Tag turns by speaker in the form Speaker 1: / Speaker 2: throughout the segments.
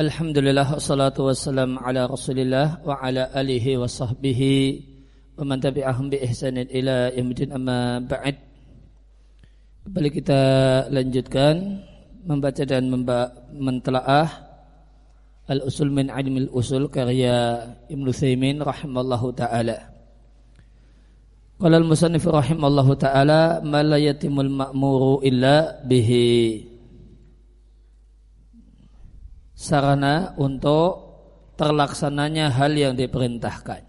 Speaker 1: Alhamdulillah wassalatu wassalam ala Rasulillah wa ala alihi wa sahbihi wa man tabi'ahum bi ihsanin ila yaumil amma ba'd. Kembali kita lanjutkan membaca dan mentelaah Al-Usul min Ilmil Usul karya Ibnu Thaimin rahimallahu taala. Qala al-musannif rahimallahu taala ma la yatimul ma'muru illa bihi sarana untuk terlaksananya hal yang diperintahkan.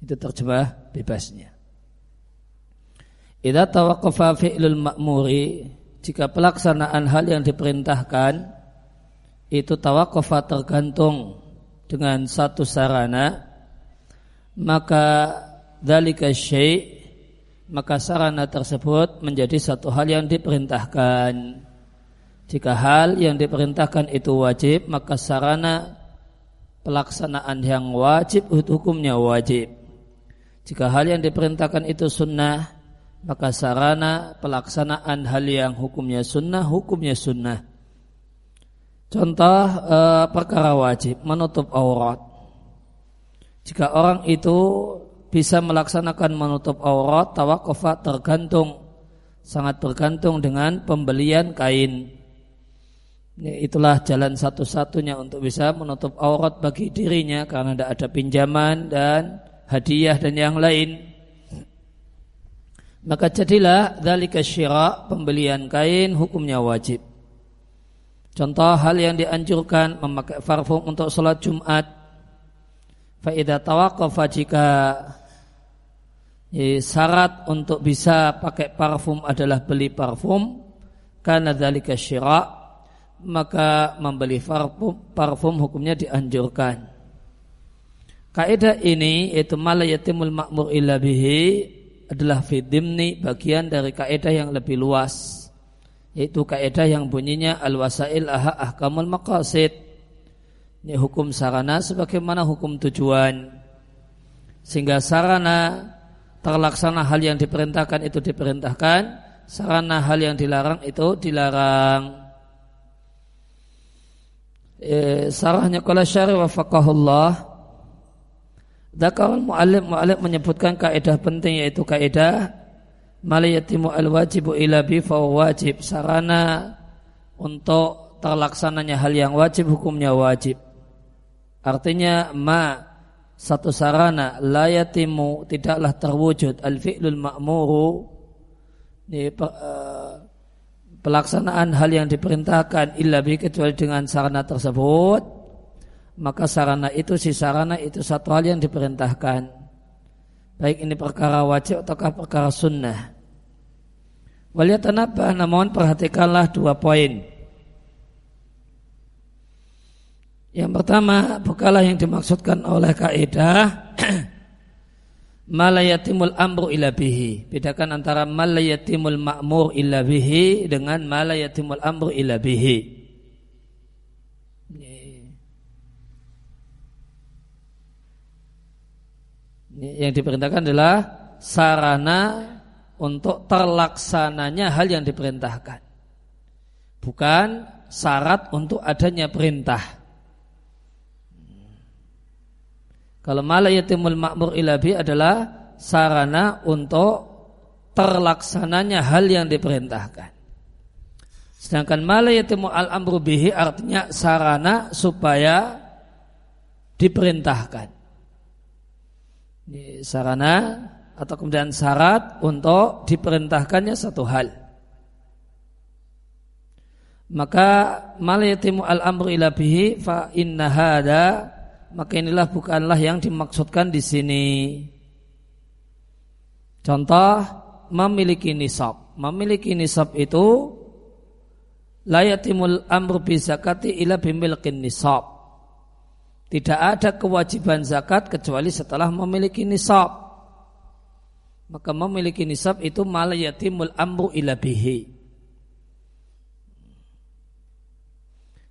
Speaker 1: Itu terjemah bebasnya. Idza tawaqqafa fi'lul ma'muri jika pelaksanaan hal yang diperintahkan itu tawaqqafa tergantung dengan satu sarana maka dzalika syai' maka sarana tersebut menjadi satu hal yang diperintahkan jika hal yang diperintahkan itu wajib, maka sarana pelaksanaan yang wajib hukumnya wajib. Jika hal yang diperintahkan itu sunnah, maka sarana pelaksanaan hal yang hukumnya sunnah, hukumnya sunnah. Contoh e, perkara wajib, menutup aurat. Jika orang itu bisa melaksanakan menutup aurat, tawakofa tergantung, sangat bergantung dengan pembelian kain itulah jalan satu-satunya untuk bisa menutup aurat bagi dirinya karena tidak ada pinjaman dan hadiah dan yang lain. Maka jadilah dzalika syira pembelian kain hukumnya wajib. Contoh hal yang dianjurkan memakai parfum untuk sholat Jumat. Faidah tawaqqafa jika syarat untuk bisa pakai parfum adalah beli parfum karena dzalika syira maka membeli parfum, parfum hukumnya dianjurkan. Kaidah ini yaitu malayatimul makmur illa bihi adalah fidimni bagian dari kaidah yang lebih luas yaitu kaidah yang bunyinya al wasail aha ahkamul maqasid. Ini hukum sarana sebagaimana hukum tujuan. Sehingga sarana terlaksana hal yang diperintahkan itu diperintahkan sarana hal yang dilarang itu dilarang eh, sarahnya kala syari wa faqahullah Dakar mu'alim mu'alim menyebutkan kaidah penting yaitu kaidah maliyatimu al-wajibu ila bi wajib. Sarana untuk terlaksananya hal yang wajib hukumnya wajib. Artinya ma satu sarana layatimu tidaklah terwujud al-fi'lul ma'muru. Ini, uh, pelaksanaan hal yang diperintahkan illa bi kecuali dengan sarana tersebut maka sarana itu si sarana itu satu hal yang diperintahkan. Baik ini perkara wajib ataukah perkara sunnah. Waliyatanabah namun perhatikanlah dua poin. Yang pertama bukalah yang dimaksudkan oleh kaidah malayatimul amru ila bihi. Bedakan antara malayatimul ma'mur ila bihi dengan malayatimul amru ila bihi. Yang diperintahkan adalah sarana untuk terlaksananya hal yang diperintahkan. Bukan syarat untuk adanya perintah. Kalau malayatimul ma'mur ilabi adalah sarana untuk terlaksananya hal yang diperintahkan. Sedangkan malayatimul al-amru bihi artinya sarana supaya diperintahkan. Ini sarana atau kemudian syarat untuk diperintahkannya satu hal. Maka malayatimu al-amru ila bihi fa inna hada maka inilah bukanlah yang dimaksudkan di sini. Contoh memiliki nisab. Memiliki nisab itu layatimul amru bi zakati ila bimilkin nisab. Tidak ada kewajiban zakat kecuali setelah memiliki nisab. Maka memiliki nisab itu malayatimul amru ila bihi.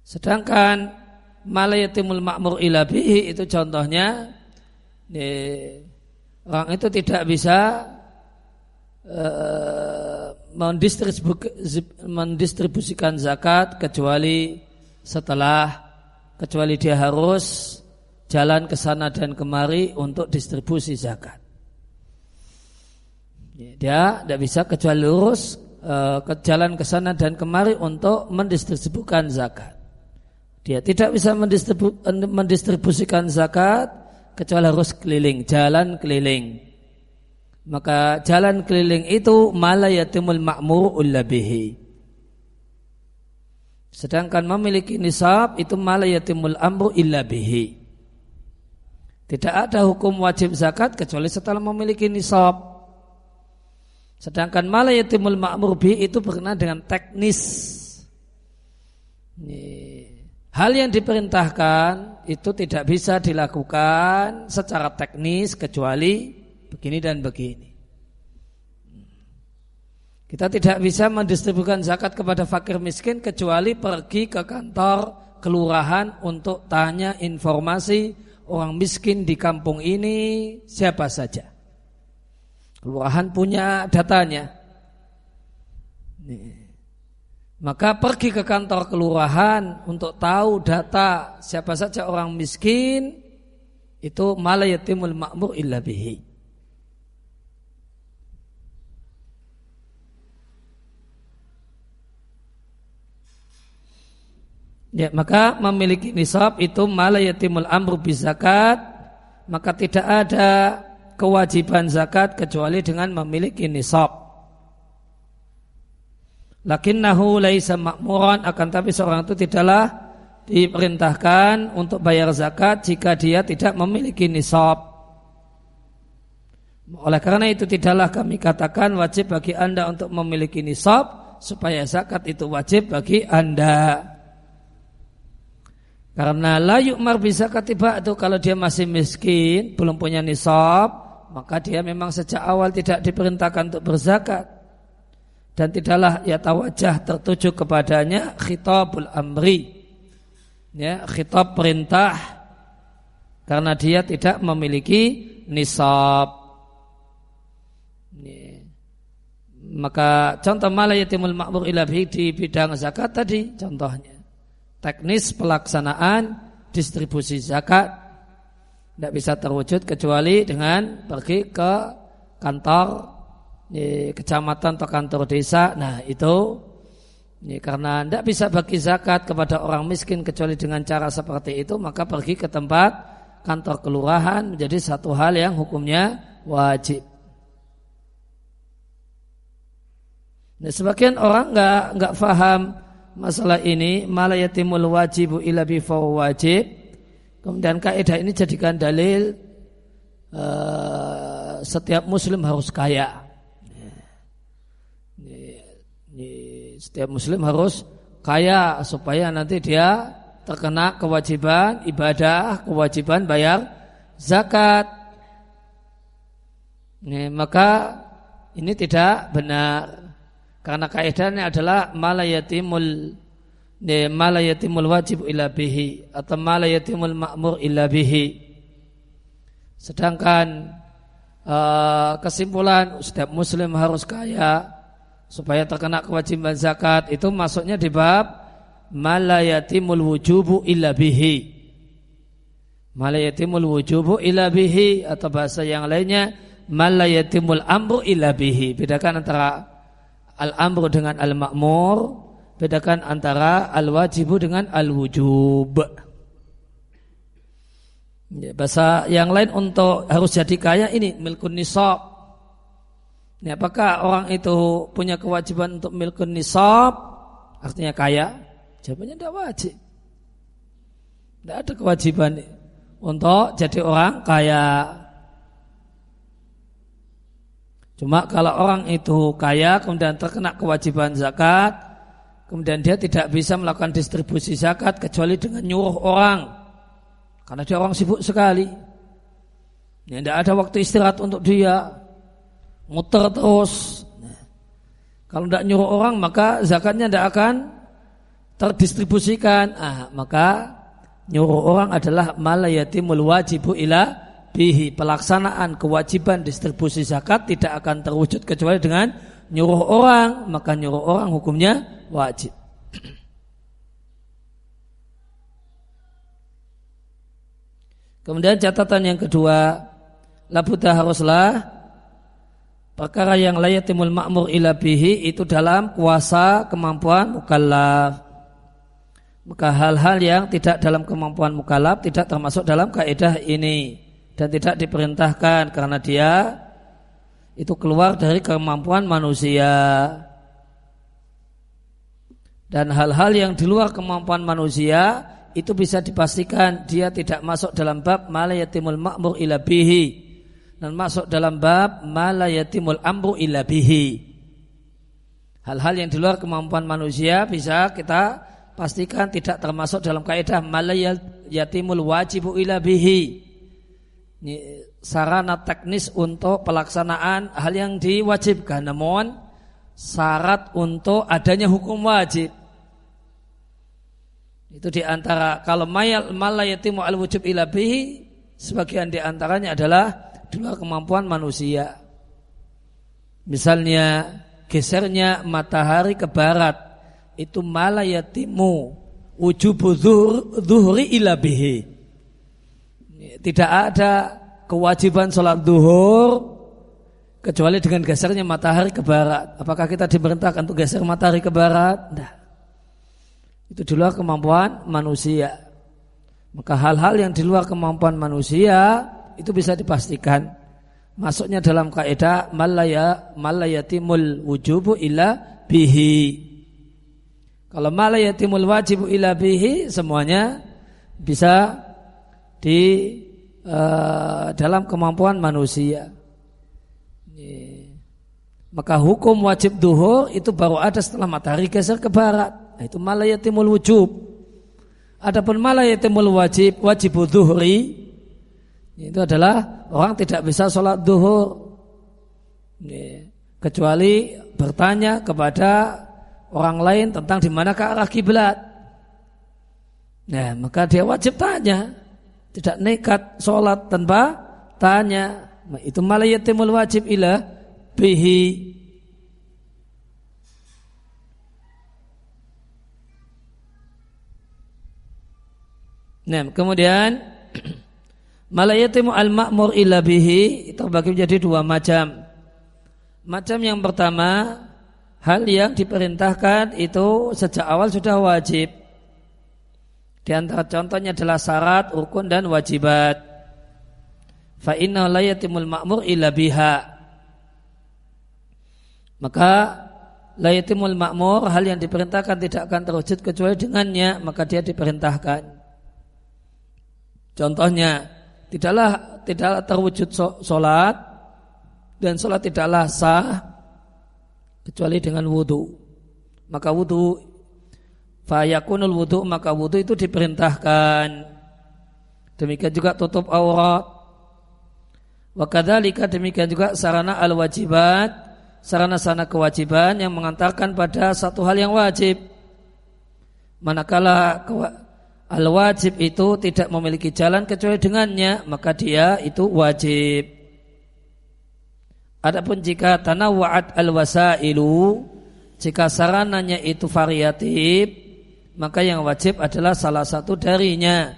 Speaker 1: Sedangkan malayatimul makmur ila bihi itu contohnya nih, orang itu tidak bisa uh, mendistribusikan zakat kecuali setelah kecuali dia harus jalan ke sana dan kemari untuk distribusi zakat. Dia tidak bisa kecuali lurus uh, ke jalan ke sana dan kemari untuk mendistribusikan zakat. Dia tidak bisa mendistribu, mendistribusikan zakat kecuali harus keliling, jalan keliling. Maka jalan keliling itu malayatimul ma'mur ullabihi. Sedangkan memiliki nisab itu malayatimul amru illa bihi. Tidak ada hukum wajib zakat kecuali setelah memiliki nisab. Sedangkan malayatimul ma'mur bi itu berkenaan dengan teknis. Hal yang diperintahkan itu tidak bisa dilakukan secara teknis kecuali begini dan begini. Kita tidak bisa mendistribusikan zakat kepada fakir miskin kecuali pergi ke kantor kelurahan untuk tanya informasi orang miskin di kampung ini siapa saja. Kelurahan punya datanya. Maka pergi ke kantor kelurahan untuk tahu data siapa saja orang miskin itu malayatimul makmur illa bihi. Ya, maka memiliki nisab itu malayatimul amru bizakat maka tidak ada kewajiban zakat kecuali dengan memiliki nisab. Lakinnahu laisa makmuran akan tapi seorang itu tidaklah diperintahkan untuk bayar zakat jika dia tidak memiliki nisab. Oleh karena itu tidaklah kami katakan wajib bagi Anda untuk memiliki nisab supaya zakat itu wajib bagi Anda. Karena layuk mar bisa ketiba itu kalau dia masih miskin, belum punya nisab, maka dia memang sejak awal tidak diperintahkan untuk berzakat dan tidaklah ya tawajah tertuju kepadanya khitabul amri. Ya khitab perintah. Karena dia tidak memiliki nisab. Ya. maka contoh malayatimul makmur ilahi di bidang zakat tadi contohnya. Teknis pelaksanaan distribusi zakat. Tidak bisa terwujud kecuali dengan pergi ke kantor di kecamatan atau kantor desa. Nah itu ini karena tidak bisa bagi zakat kepada orang miskin kecuali dengan cara seperti itu maka pergi ke tempat kantor kelurahan menjadi satu hal yang hukumnya wajib. Nah, sebagian orang nggak nggak faham masalah ini malah yatimul wajibu ila wajib Kemudian kaidah ini jadikan dalil uh, setiap muslim harus kaya. Setiap muslim harus kaya supaya nanti dia terkena kewajiban ibadah, kewajiban bayar zakat. Ini, maka ini tidak benar karena kaidahnya adalah malayatimul mala yatimul wajib illa bihi atau mala yatimul ma'mur illa bihi. Sedangkan uh, kesimpulan setiap muslim harus kaya supaya terkena kewajiban zakat itu masuknya di bab mala yatimul wujubu illa bihi. Mala yatimul wujubu illa bihi atau bahasa yang lainnya mala yatimul amru illa bihi. Bedakan antara al-amru dengan al-ma'mur bedakan antara al-wajibu dengan al-wujub. Ya, bahasa yang lain untuk harus jadi kaya ini milkun nisab. Ya, apakah orang itu punya kewajiban untuk milkun nisab? Artinya kaya? Jawabannya tidak wajib. Tidak ada kewajiban untuk jadi orang kaya. Cuma kalau orang itu kaya kemudian terkena kewajiban zakat, Kemudian dia tidak bisa melakukan distribusi zakat kecuali dengan nyuruh orang. Karena dia orang sibuk sekali. Tidak ada waktu istirahat untuk dia. Muter terus. Nah, kalau tidak nyuruh orang maka zakatnya tidak akan terdistribusikan. Ah, maka nyuruh orang adalah malayatimul wajibu ila bihi. Pelaksanaan kewajiban distribusi zakat tidak akan terwujud kecuali dengan nyuruh orang. Maka nyuruh orang hukumnya wajib. Kemudian catatan yang kedua, labuta haruslah perkara yang layatimul makmur ila bihi itu dalam kuasa kemampuan mukallaf. Maka hal-hal yang tidak dalam kemampuan mukallaf tidak termasuk dalam kaidah ini dan tidak diperintahkan karena dia itu keluar dari kemampuan manusia. Dan hal-hal yang di luar kemampuan manusia itu bisa dipastikan dia tidak masuk dalam bab malayatimul makmur ila bihi dan masuk dalam bab malayatimul amru ila bihi. Hal-hal yang di luar kemampuan manusia bisa kita pastikan tidak termasuk dalam kaidah malayatimul wajibu ila bihi. Sarana teknis untuk pelaksanaan hal yang diwajibkan namun syarat untuk adanya hukum wajib itu di antara kalau mayal malayatimu ila bihi sebagian di antaranya adalah di luar kemampuan manusia. Misalnya gesernya matahari ke barat itu malayatimu wujubu zuhri ila bihi. Tidak ada kewajiban sholat duhur kecuali dengan gesernya matahari ke barat. Apakah kita diperintahkan untuk geser matahari ke barat? Tidak. Itu di luar kemampuan manusia. Maka hal-hal yang di luar kemampuan manusia itu bisa dipastikan masuknya dalam kaidah malaya malayatimul wujubu ila bihi. Kalau malayatimul wajibu ila bihi semuanya bisa di uh, dalam kemampuan manusia. Maka hukum wajib duhur itu baru ada setelah matahari geser ke barat. Nah, itu malayatimul wujub. Adapun malayatimul wajib, wajib duhri, itu adalah orang tidak bisa sholat duhur. Kecuali bertanya kepada orang lain tentang di mana ke arah kiblat. Nah, maka dia wajib tanya. Tidak nekat sholat tanpa tanya. Itu malayatimul wajib ilah bihi Nah, kemudian malayatimu al-ma'mur illa bihi terbagi menjadi dua macam. Macam yang pertama, hal yang diperintahkan itu sejak awal sudah wajib. Di antara contohnya adalah syarat, rukun dan wajibat. Fa inna la yatimul ma'mur illa biha. Maka layatimul ma'mur hal yang diperintahkan tidak akan terwujud kecuali dengannya, maka dia diperintahkan. Contohnya, tidaklah tidaklah terwujud solat dan solat tidaklah sah kecuali dengan wudhu. Maka wudhu, fayakunul wudhu, maka wudhu itu diperintahkan. Demikian juga tutup aurat. Wakadhalika demikian juga sarana al-wajibat, sarana-sarana kewajiban yang mengantarkan pada satu hal yang wajib. Manakala al-wajib itu tidak memiliki jalan kecuali dengannya, maka dia itu wajib. Adapun jika tanawwa'at al-wasailu, jika sarananya itu variatif, maka yang wajib adalah salah satu darinya.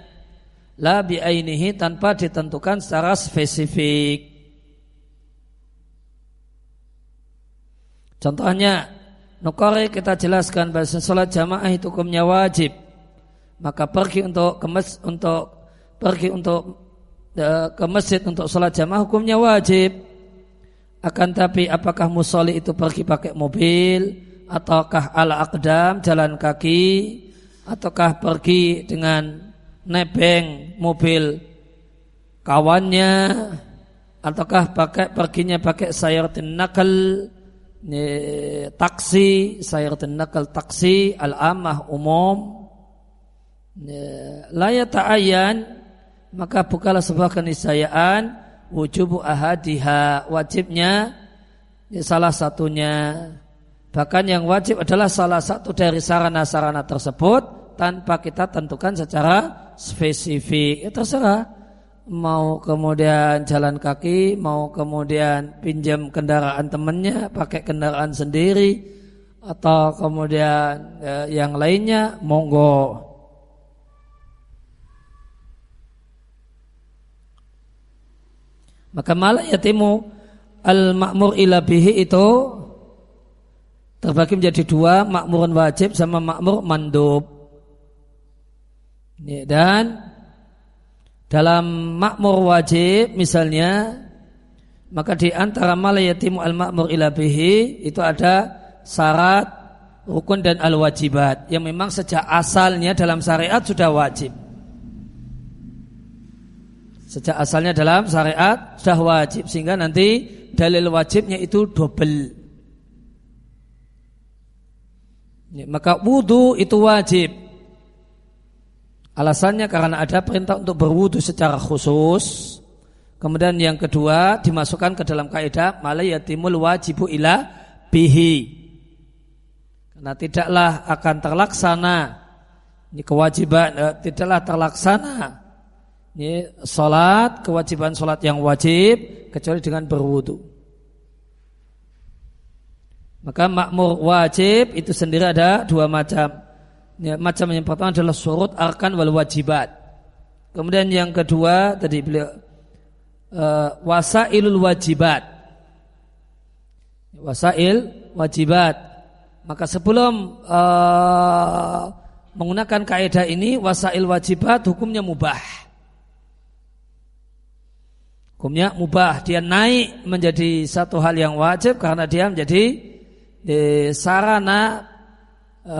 Speaker 1: La bi'ainihi tanpa ditentukan secara spesifik. Contohnya, Nukori kita jelaskan bahasa sholat jamaah itu hukumnya wajib maka pergi untuk ke mes, untuk pergi untuk e, ke masjid untuk sholat jamaah hukumnya wajib. Akan tapi apakah musolli itu pergi pakai mobil ataukah ala akdam jalan kaki ataukah pergi dengan nebeng mobil kawannya ataukah pakai perginya pakai sayaratin nakal taksi sayaratin nakal taksi al-amah umum Ya, layak ta'ayan maka bukalah sebuah keniscayaan wujubu ahadiha wajibnya ya, salah satunya. Bahkan yang wajib adalah salah satu dari sarana-sarana tersebut tanpa kita tentukan secara spesifik. Ya terserah. Mau kemudian jalan kaki mau kemudian pinjam kendaraan temannya pakai kendaraan sendiri atau kemudian ya, yang lainnya monggo Maka malah yatimu al-ma'mur ila bihi itu terbagi menjadi dua, makmurun wajib sama makmur mandub. Dan dalam makmur wajib misalnya maka di antara malah yatimu al-ma'mur ila bihi itu ada syarat rukun dan al-wajibat yang memang sejak asalnya dalam syariat sudah wajib. Sejak asalnya dalam syariat sudah wajib sehingga nanti dalil wajibnya itu double. Ya, maka wudhu itu wajib. Alasannya karena ada perintah untuk berwudhu secara khusus. Kemudian yang kedua dimasukkan ke dalam kaidah malayatimul wajibu ila bihi. Karena tidaklah akan terlaksana ini kewajiban eh, tidaklah terlaksana ini salat, kewajiban salat yang wajib kecuali dengan berwudu. Maka makmur wajib itu sendiri ada dua macam. Ya, macam yang pertama adalah surut arkan wal wajibat. Kemudian yang kedua tadi beliau uh, wasailul wajibat. Wasail wajibat. Maka sebelum uh, menggunakan kaidah ini wasail wajibat hukumnya mubah. Hukumnya mubah, dia naik menjadi satu hal yang wajib karena dia menjadi di sarana e,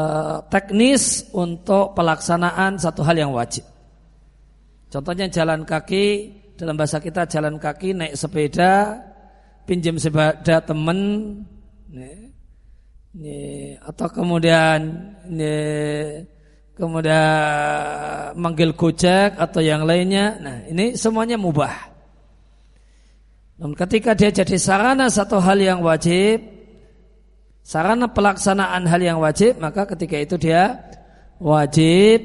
Speaker 1: teknis untuk pelaksanaan satu hal yang wajib. Contohnya jalan kaki, dalam bahasa kita jalan kaki, naik sepeda, pinjam sepeda temen, nih, atau kemudian nih, kemudian manggil gojek atau yang lainnya. Nah ini semuanya mubah. Namun ketika dia jadi sarana satu hal yang wajib, sarana pelaksanaan hal yang wajib, maka ketika itu dia wajib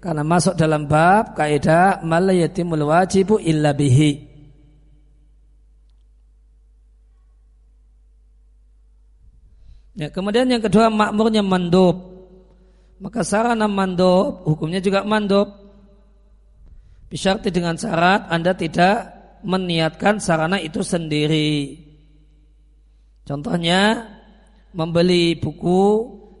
Speaker 1: karena masuk dalam bab kaidah malayatimul wajibu illa bihi. Ya, kemudian yang kedua makmurnya mandub. Maka sarana mandub hukumnya juga mandub. Bisyarti dengan syarat Anda tidak meniatkan sarana itu sendiri. Contohnya membeli buku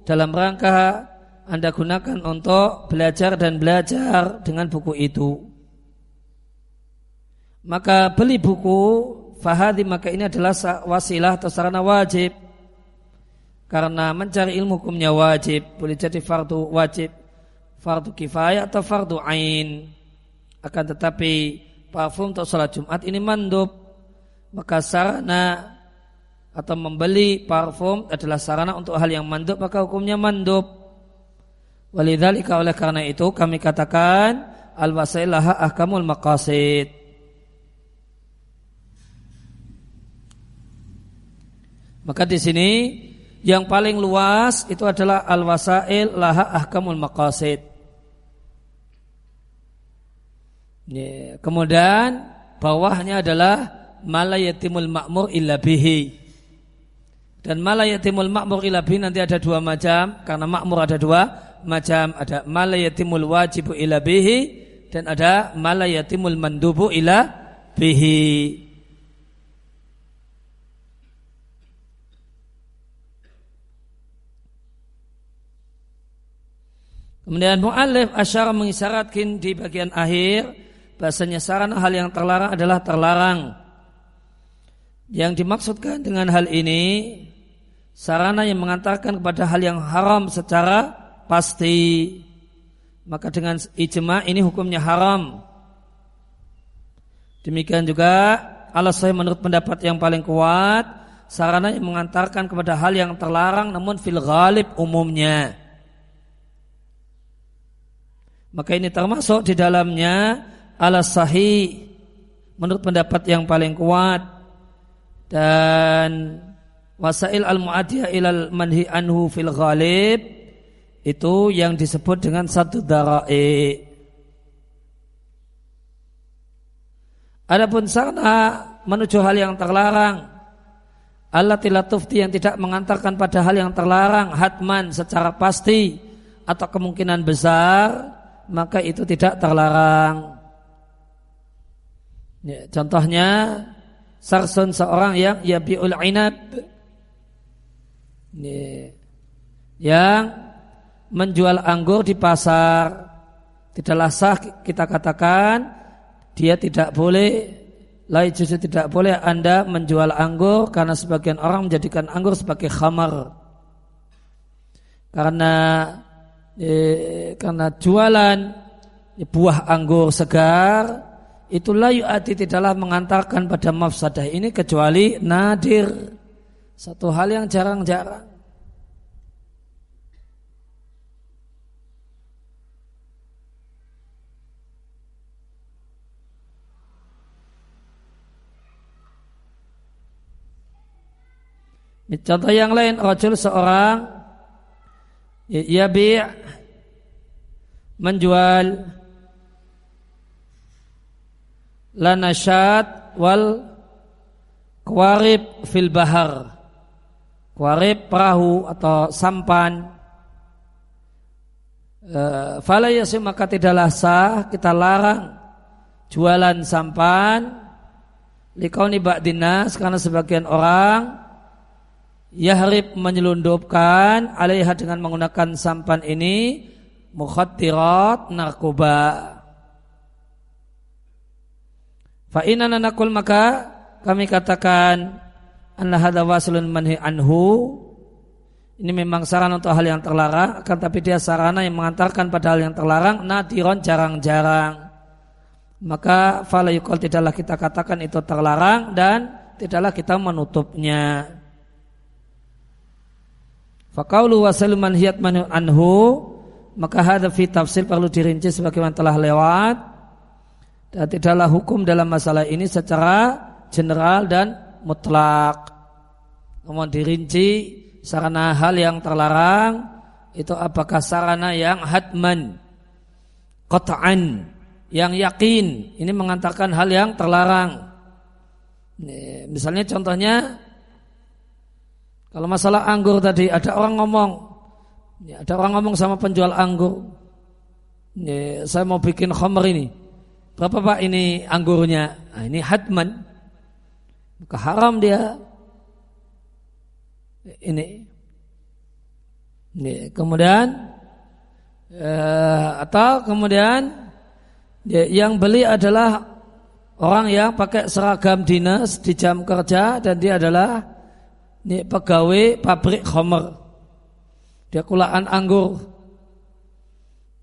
Speaker 1: dalam rangka Anda gunakan untuk belajar dan belajar dengan buku itu. Maka beli buku fahadi maka ini adalah wasilah atau sarana wajib. Karena mencari ilmu hukumnya wajib, boleh jadi fardu wajib, fardu kifayah atau fardu ain. Akan tetapi parfum untuk sholat Jumat ini mandub. Maka sarana atau membeli parfum adalah sarana untuk hal yang mandub maka hukumnya mandub. Walidzalika oleh karena itu kami katakan al wasailah ahkamul maqasid. Maka di sini yang paling luas itu adalah al wasail laha ahkamul maqasid Ya, kemudian bawahnya adalah malayatimul makmur illa bihi. Dan malayatimul makmur illa bihi nanti ada dua macam karena makmur ada dua macam ada malayatimul wajibu illa bihi dan ada malayatimul mandubu illa bihi. Kemudian mu'alif asyara mengisyaratkan di bagian akhir bahasanya sarana hal yang terlarang adalah terlarang. Yang dimaksudkan dengan hal ini sarana yang mengantarkan kepada hal yang haram secara pasti. Maka dengan ijma ini hukumnya haram. Demikian juga Allah saya menurut pendapat yang paling kuat sarana yang mengantarkan kepada hal yang terlarang namun fil ghalib umumnya. Maka ini termasuk di dalamnya ala sahih menurut pendapat yang paling kuat dan wasail al muadiyah ilal manhi anhu fil ghalib itu yang disebut dengan satu darai. Adapun sarana menuju hal yang terlarang Allah tilatufti yang tidak mengantarkan pada hal yang terlarang hatman secara pasti atau kemungkinan besar maka itu tidak terlarang. Ya, contohnya sarsun seorang yang yabiul inab. Ya, yang menjual anggur di pasar. Tidaklah sah kita katakan dia tidak boleh lain justru tidak boleh anda menjual anggur karena sebagian orang menjadikan anggur sebagai khamar. Karena eh, karena jualan buah anggur segar itulah yu'ati tidaklah mengantarkan pada mafsadah ini kecuali nadir. Satu hal yang jarang-jarang. Contoh yang lain, rajul seorang ya bi menjual lanashat wal kuarib fil bahar. Kuarib perahu atau sampan. E, fala yasim maka tidaklah sah kita larang jualan sampan likauni ba'dinas karena sebagian orang Yahrib menyelundupkan alaiha dengan menggunakan sampan ini mukhattirat narkoba. Fa inna nakul maka kami katakan anna hadza waslun manhi anhu. Ini memang sarana untuk hal yang terlarang akan tapi dia sarana yang mengantarkan pada hal yang terlarang nadiron jarang-jarang. Maka fala yukol tidaklah kita katakan itu terlarang dan tidaklah kita menutupnya. Fakaulu wa saluman hiyat manu anhu maka hadha fi tafsir perlu dirinci sebagaimana telah lewat dan tidaklah hukum dalam masalah ini secara general dan mutlak. Kemudian dirinci sarana hal yang terlarang itu apakah sarana yang hatman qat'an yang yakin ini mengantarkan hal yang terlarang. Misalnya contohnya kalau masalah anggur tadi ada orang ngomong, ada orang ngomong sama penjual anggur, ya, saya mau bikin khamr ini, berapa pak ini anggurnya? Nah, ini hadman, maka haram dia. Ini, ini kemudian eh, atau kemudian ya, yang beli adalah orang yang pakai seragam dinas di jam kerja dan dia adalah ini pegawai pabrik khomer. Dia kulaan anggur.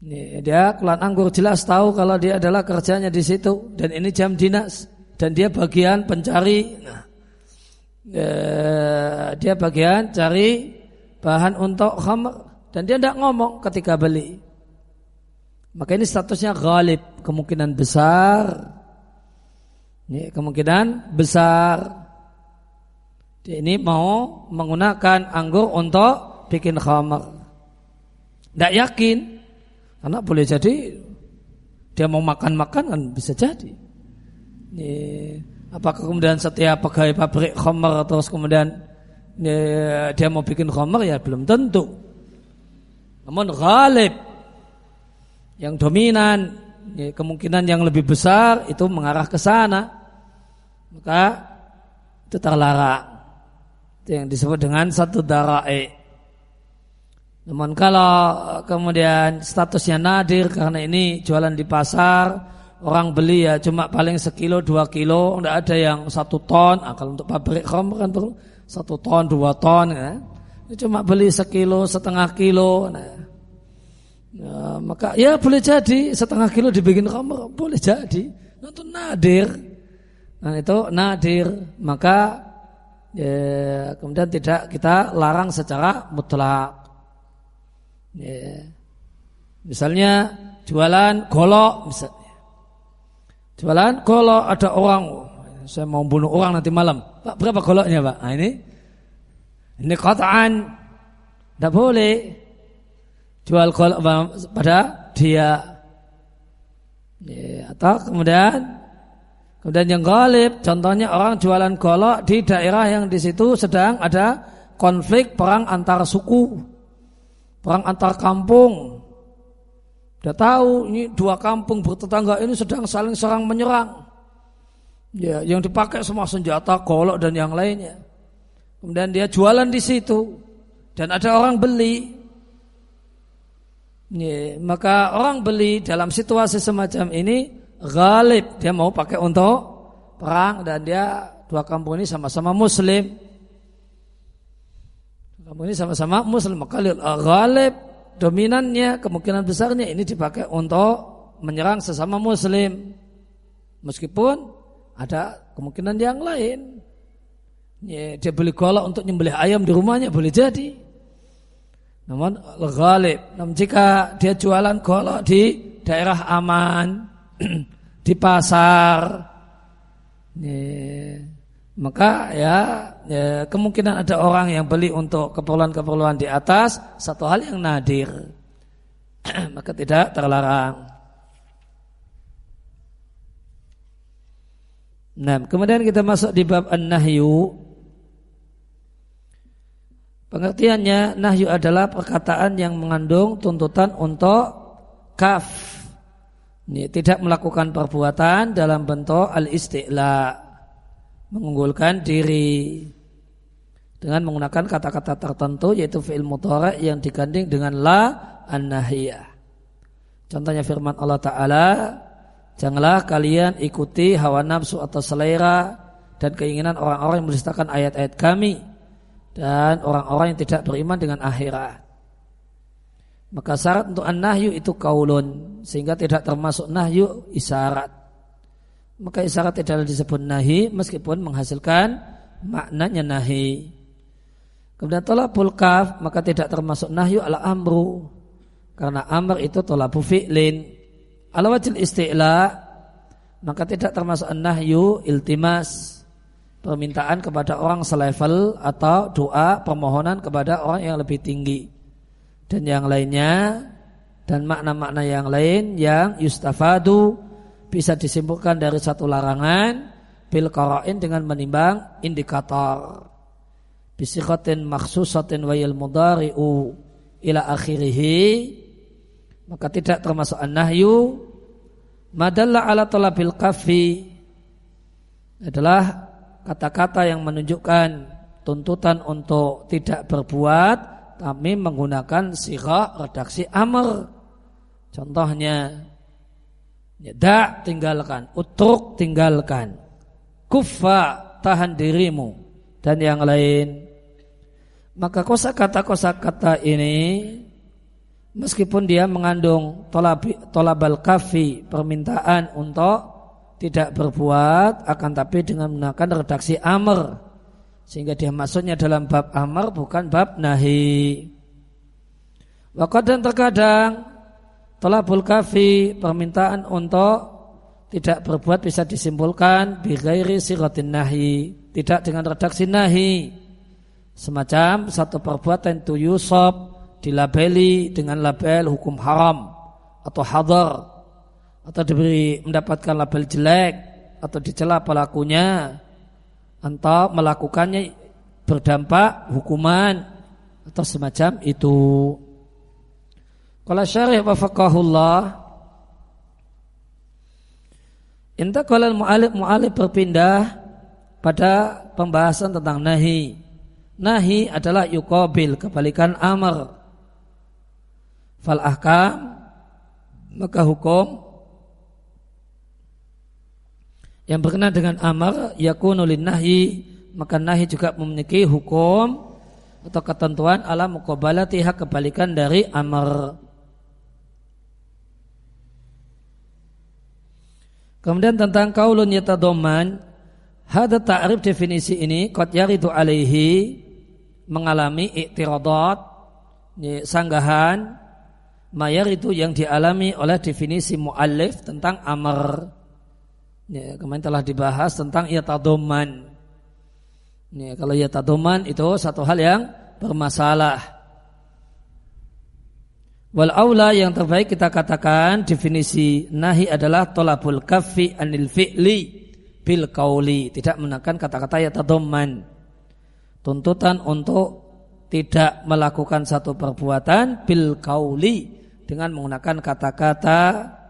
Speaker 1: Dia kulaan anggur jelas tahu kalau dia adalah kerjanya di situ dan ini jam dinas dan dia bagian pencari. Nah, eh, dia bagian cari bahan untuk khomer dan dia tidak ngomong ketika beli. Maka ini statusnya ghalib, kemungkinan besar. Ini kemungkinan besar ini mau menggunakan anggur untuk bikin khamar. Tidak yakin. Karena boleh jadi dia mau makan-makan kan bisa jadi. Ini, apakah kemudian setiap pegawai pabrik khamar terus kemudian ini, dia mau bikin khamar ya belum tentu. Namun ghalib yang dominan ini, kemungkinan yang lebih besar itu mengarah ke sana. Maka itu terlarang yang disebut dengan satu darai. Namun kalau kemudian statusnya nadir karena ini jualan di pasar, orang beli ya cuma paling sekilo dua kilo, tidak ada yang satu ton. Nah, untuk pabrik khamr kan perlu satu ton dua ton ya. Cuma beli sekilo setengah kilo. Nah, ya, maka ya boleh jadi setengah kilo dibikin khamr boleh jadi. Nah, itu nadir. Nah itu nadir maka ya, kemudian tidak kita larang secara mutlak. Ya. Misalnya jualan golok, misalnya. Jualan golok ada orang, saya mau bunuh orang nanti malam. Pak berapa goloknya pak? Nah, ini ini kotaan, tidak boleh jual golok pada dia. Ya, atau kemudian Kemudian yang galib, contohnya orang jualan golok di daerah yang di situ sedang ada konflik perang antar suku, perang antar kampung. Dia tahu ini dua kampung bertetangga ini sedang saling serang menyerang. Ya, yang dipakai semua senjata, golok dan yang lainnya. Kemudian dia jualan di situ dan ada orang beli. Ya, maka orang beli dalam situasi semacam ini galib dia mau pakai untuk perang dan dia dua kampung ini sama-sama muslim. Kampung ini sama-sama muslim maka galib dominannya kemungkinan besarnya ini dipakai untuk menyerang sesama muslim. Meskipun ada kemungkinan yang lain. Ya, dia beli golok untuk nyembelih ayam di rumahnya boleh jadi. Namun ghalib. Namun jika dia jualan golok di daerah aman, di pasar, ya, maka ya, ya kemungkinan ada orang yang beli untuk keperluan-keperluan di atas satu hal yang nadir. maka tidak terlarang. Nah, kemudian kita masuk di bab an-nahyu. Pengertiannya nahyu adalah perkataan yang mengandung tuntutan untuk kaf. Ini, tidak melakukan perbuatan dalam bentuk al-isti'la. Mengunggulkan diri dengan menggunakan kata-kata tertentu yaitu fi'il mudhari yang diganding dengan la an-nahiyah. Contohnya firman Allah Ta'ala Janganlah kalian ikuti hawa nafsu atau selera dan keinginan orang-orang yang mendustakan ayat-ayat kami dan orang-orang yang tidak beriman dengan akhirat. Maka syarat untuk an-nahyu itu kaulun sehingga tidak termasuk nahyu isyarat. Maka isyarat tidak disebut nahi meskipun menghasilkan maknanya nahi. Kemudian tolabul kaf maka tidak termasuk nahyu ala amru. Karena amr itu tolabu fi'lin. Ala wajil isti'la maka tidak termasuk nahyu iltimas. Permintaan kepada orang selevel atau doa permohonan kepada orang yang lebih tinggi. Dan yang lainnya dan makna-makna yang lain yang yustafadu bisa disimpulkan dari satu larangan bil qara'in dengan menimbang indikator. Bisikhatin maksusatin wayil mudari'u ila akhirih. Maka tidak termasuk an-nahyu. Madalla ala talabil kafi adalah kata-kata yang menunjukkan tuntutan untuk tidak berbuat tapi menggunakan sirah redaksi amr. Contohnya ya, da tinggalkan utruk tinggalkan. Kufa tahan dirimu. Dan yang lain. Maka kosa kata kosa kata ini meskipun dia mengandung tolab, tolabal kafi permintaan untuk tidak berbuat akan tapi dengan menggunakan redaksi amr. Sehingga dia masuknya dalam bab amr bukan bab nahi. Waktu dan terkadang tolabul kafi permintaan untuk tidak berbuat bisa disimpulkan bighairi siratin nahi tidak dengan redaksi nahi semacam satu perbuatan itu yusuf dilabeli dengan label hukum haram atau hadar atau diberi mendapatkan label jelek atau dicela pelakunya atau melakukannya berdampak hukuman atau semacam itu. Kalau syarih wafakahullah kalau mu'alif mu'alif berpindah pada pembahasan tentang nahi. Nahi adalah yukobil, kebalikan amar fal ahkam maka hukum. Yang berkenaan dengan amar yakunu nahi maka nahi juga memiliki hukum atau ketentuan ala muqabalati hak kebalikan dari amar Kemudian tentang kaulun yatadoman Hada ta'rif definisi ini Qad yaridu alaihi Mengalami iktiradat Sanggahan mayar itu yang dialami oleh definisi mu'allif tentang amr. Ya, kemarin telah dibahas tentang yatadoman. Ya, kalau yatadoman itu satu hal yang bermasalah. Wal aula yang terbaik kita katakan definisi nahi adalah tolabul kafi anil fi'li bil kauli. Tidak menekan kata-kata yatadoman. Tuntutan untuk tidak melakukan satu perbuatan bil kauli dengan menggunakan kata-kata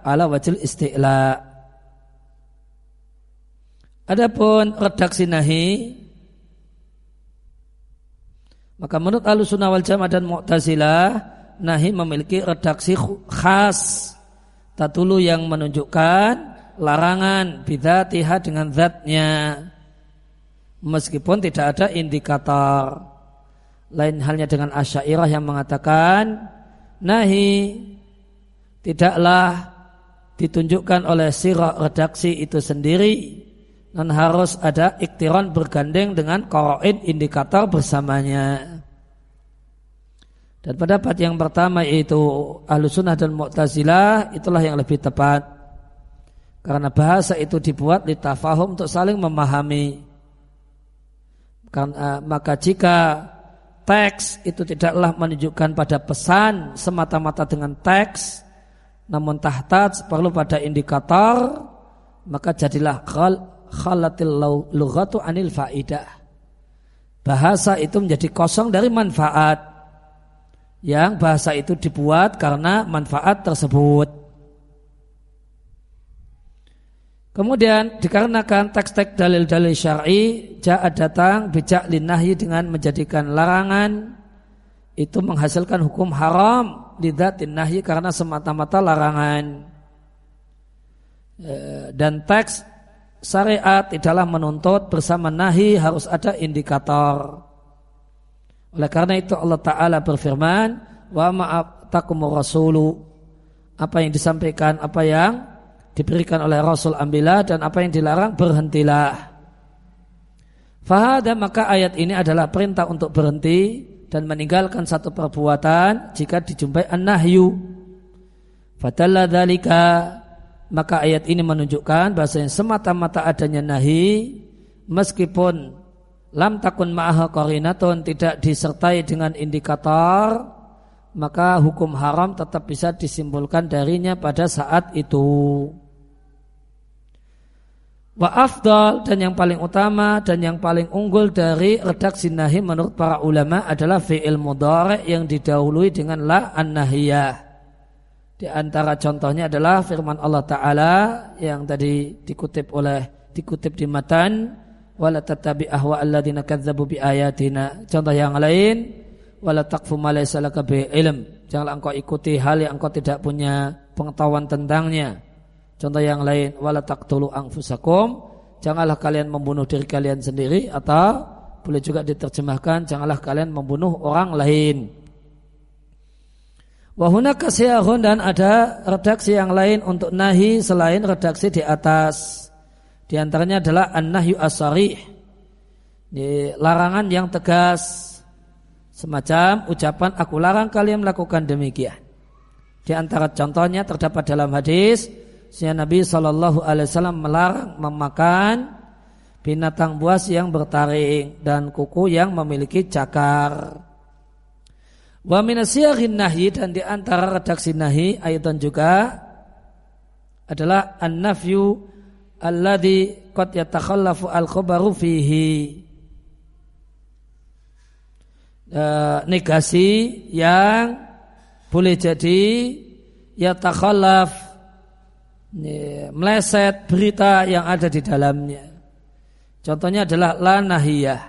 Speaker 1: ala wajil isti'la. Adapun redaksi nahi maka menurut Ahlussunnah wal Jamaah dan Mu'tazilah nahi memiliki redaksi khas. Tatulu yang menunjukkan larangan bidatiha dengan zatnya. Meskipun tidak ada indikator. Lain halnya dengan asyairah yang mengatakan nahi tidaklah ditunjukkan oleh sirah redaksi itu sendiri dan harus ada iktiran bergandeng dengan koroid indikator bersamanya. Dan pendapat yang pertama yaitu ahlu sunnah dan mu'tazilah itulah yang lebih tepat. Karena bahasa itu dibuat litafahum untuk saling memahami. Karena, maka jika teks itu tidaklah menunjukkan pada pesan semata-mata dengan teks, namun tahtat perlu pada indikator, maka jadilah khalatil lughatu anil faidah. Bahasa itu menjadi kosong dari manfaat. Yang bahasa itu dibuat karena manfaat tersebut. Kemudian dikarenakan teks-teks dalil-dalil syar'i ja'a datang bijak linahi dengan menjadikan larangan itu menghasilkan hukum haram lidatin nahyi karena semata-mata larangan. Eh, dan teks syariat tidaklah menuntut bersama nahi harus ada indikator. Oleh karena itu Allah Ta'ala berfirman, wa ma'ab takumur rasulu. Apa yang disampaikan, apa yang diberikan oleh Rasul ambillah dan apa yang dilarang berhentilah. Fahada maka ayat ini adalah perintah untuk berhenti dan meninggalkan satu perbuatan jika dijumpai an-nahyu. Fadalla dzalika maka ayat ini menunjukkan bahasanya semata-mata adanya nahi meskipun lam takun ma'aha qarinatun tidak disertai dengan indikator maka hukum haram tetap bisa disimpulkan darinya pada saat itu. Wa afdal dan yang paling utama dan yang paling unggul dari redaksi nahi menurut para ulama adalah fi'il mudhari yang didahului dengan la an-nahiyah. Di antara contohnya adalah firman Allah Ta'ala yang tadi dikutip oleh dikutip di matan wala tatabi ahwa alladziina kadzdzabu bi ayatina. Contoh yang lain wala taqfu ma laysa laka bi ilm. Janganlah engkau ikuti hal yang engkau tidak punya pengetahuan tentangnya. Contoh yang lain wala taqtulu anfusakum. Janganlah kalian membunuh diri kalian sendiri atau boleh juga diterjemahkan janganlah kalian membunuh orang lain. Wahuna kasihahun dan ada redaksi yang lain untuk nahi selain redaksi di atas. Di antaranya adalah an-nahyu asarih. Larangan yang tegas. Semacam ucapan aku larang kalian melakukan demikian. Di antara contohnya terdapat dalam hadis Sehingga Nabi Shallallahu Alaihi Wasallam melarang memakan binatang buas yang bertaring dan kuku yang memiliki cakar. Wa minasiyaghin nahyi dan di antara redaksi nahi ayatan juga adalah an-nafyu alladhi qad yatakhallafu al-khabaru fihi. E, negasi yang boleh jadi yatakhallaf meleset berita yang ada di dalamnya. Contohnya adalah la nahiyah.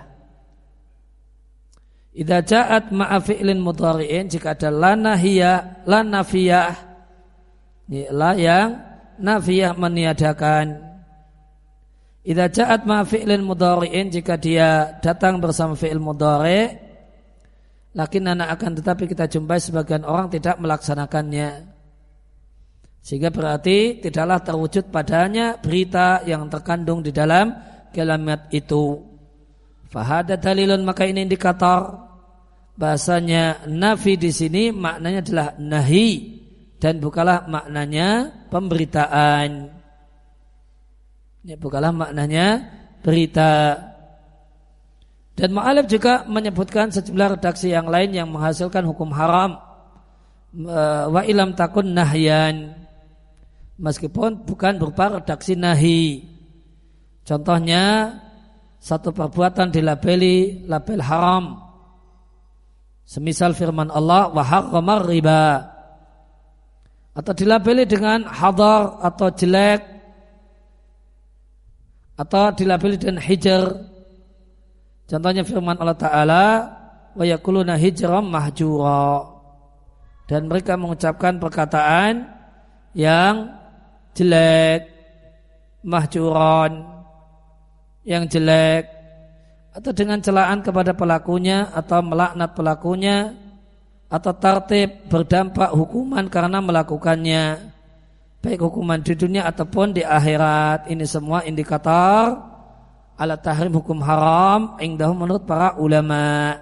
Speaker 1: Idza ja'at ma'a fi'lin mudhari'in jika ada la nahiyah, la nafiyah. La yang nafiyah meniadakan. Idza ja'at ma'a fi'lin mudhari'in jika dia datang bersama fi'il mudhari' lakin anak akan tetapi kita jumpai sebagian orang tidak melaksanakannya. Sehingga berarti tidaklah terwujud padanya berita yang terkandung di dalam kalimat itu. Fahada dalilun maka ini indikator bahasanya nafi di sini maknanya adalah nahi dan bukalah maknanya pemberitaan. Ini bukalah maknanya berita. Dan Mu'alif juga menyebutkan sejumlah redaksi yang lain yang menghasilkan hukum haram. Wa ilam takun nahyan. Meskipun bukan berupa redaksi nahi. Contohnya satu perbuatan dilabeli label haram Semisal firman Allah wa harramar riba atau dilabeli dengan hadar atau jelek atau dilabeli dengan hijr. Contohnya firman Allah Ta'ala, wa yakuluna hijram mahjura. Dan mereka mengucapkan perkataan yang jelek, mahjuron, yang jelek, atau dengan celaan kepada pelakunya atau melaknat pelakunya atau tertib berdampak hukuman karena melakukannya baik hukuman di dunia ataupun di akhirat ini semua indikator alat tahrim hukum haram indah menurut para ulama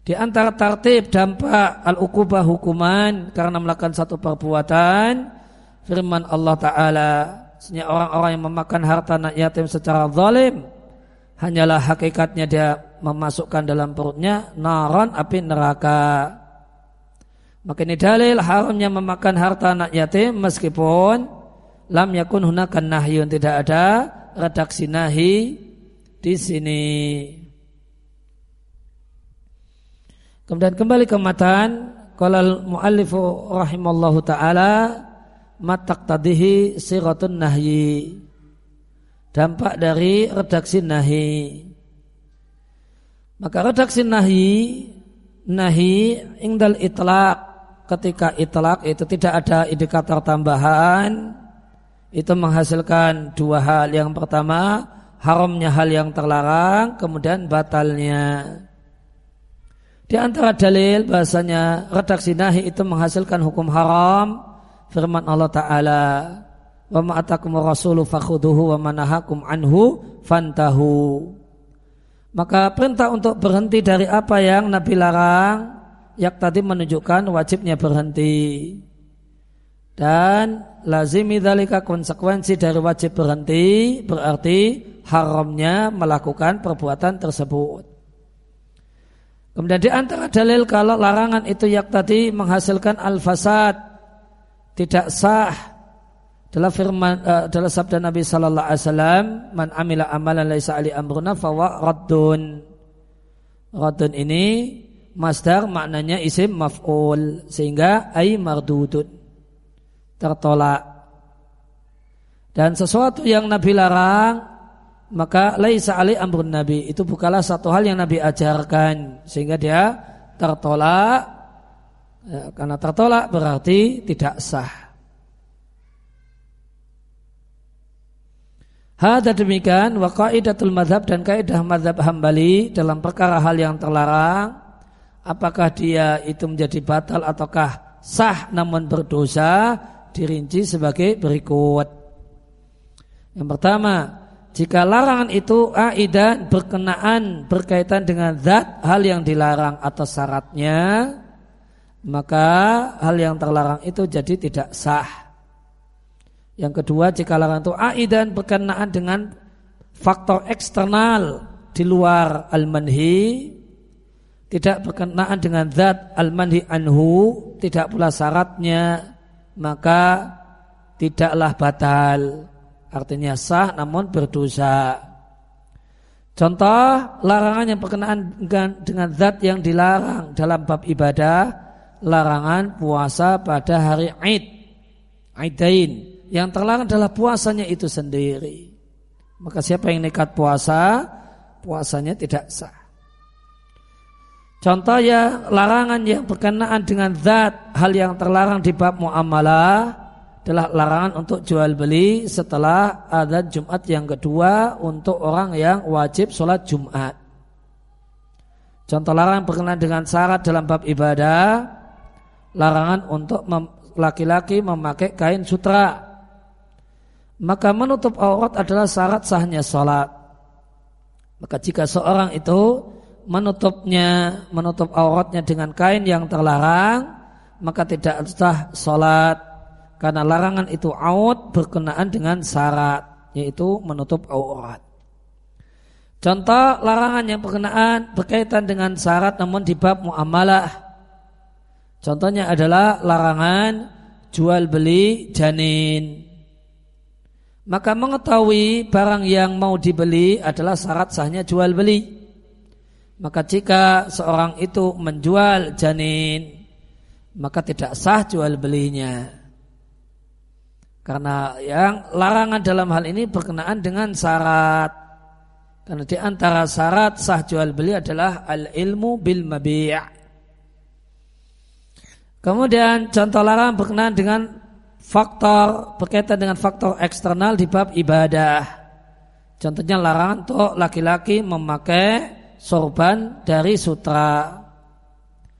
Speaker 1: di antara tertib dampak al-ukubah hukuman karena melakukan satu perbuatan firman Allah Ta'ala orang-orang yang memakan harta anak yatim secara zalim hanyalah hakikatnya dia memasukkan dalam perutnya naron api neraka. Maka ini dalil haramnya memakan harta anak yatim meskipun lam yakun hunakan nahyun tidak ada redaksi nahi di sini. Kemudian kembali ke matan Qala muallifu rahimallahu taala matak tadihi siratun nahyi dampak dari redaksi nahi. Maka redaksi nahi, nahi ingdal itlak, ketika itlak itu tidak ada indikator tambahan, itu menghasilkan dua hal. Yang pertama, haramnya hal yang terlarang, kemudian batalnya. Di antara dalil bahasanya redaksi nahi itu menghasilkan hukum haram, firman Allah Ta'ala, wa ma atakum rasulu fakhuduhu wa manahakum anhu fantahu maka perintah untuk berhenti dari apa yang Nabi larang yang tadi menunjukkan wajibnya berhenti. Dan lazimi dalika konsekuensi dari wajib berhenti berarti haramnya melakukan perbuatan tersebut. Kemudian di antara dalil kalau larangan itu yang tadi menghasilkan al-fasad tidak sah. Adalah firman uh, adalah sabda Nabi sallallahu alaihi wasallam man amila amalan laisa ali amruna fawa raddun. Raddun ini masdar maknanya isim maf'ul sehingga ai mardudun tertolak. Dan sesuatu yang Nabi larang maka laisa ali amrun Nabi. Itu bukanlah satu hal yang Nabi ajarkan sehingga dia tertolak. Ya, karena tertolak berarti tidak sah. Hada demikian wa qaidatul madhab dan kaidah madhab hambali dalam perkara hal yang terlarang apakah dia itu menjadi batal ataukah sah namun berdosa dirinci sebagai berikut. Yang pertama, jika larangan itu aidan berkenaan berkaitan dengan zat hal yang dilarang atau syaratnya, maka hal yang terlarang itu jadi tidak sah. Yang kedua jika larangan itu aidan berkenaan dengan faktor eksternal di luar al-manhi tidak berkenaan dengan zat al-manhi anhu tidak pula syaratnya maka tidaklah batal artinya sah namun berdosa contoh larangan yang berkenaan dengan, zat yang dilarang dalam bab ibadah larangan puasa pada hari Id Aidain yang terlarang adalah puasanya itu sendiri. Maka siapa yang nekat puasa, puasanya tidak sah. Contoh ya larangan yang berkenaan dengan zat hal yang terlarang di bab muamalah adalah larangan untuk jual beli setelah ada Jumat yang kedua untuk orang yang wajib sholat Jumat. Contoh larangan berkenaan dengan syarat dalam bab ibadah, larangan untuk laki-laki memakai kain sutra maka menutup aurat adalah syarat sahnya sholat. Maka jika seorang itu menutupnya, menutup auratnya dengan kain yang terlarang, maka tidak sah sholat. Karena larangan itu aut berkenaan dengan syarat, yaitu menutup aurat. Contoh larangan yang berkenaan berkaitan dengan syarat namun di bab muamalah. Contohnya adalah larangan jual beli janin maka mengetahui barang yang mau dibeli adalah syarat sahnya jual beli. Maka jika seorang itu menjual janin, maka tidak sah jual belinya. Karena yang larangan dalam hal ini berkenaan dengan syarat. Karena di antara syarat sah jual beli adalah al-ilmu bil mabi'. Kemudian contoh larangan berkenaan dengan faktor berkaitan dengan faktor eksternal di bab ibadah. Contohnya larangan untuk laki-laki memakai sorban dari sutra.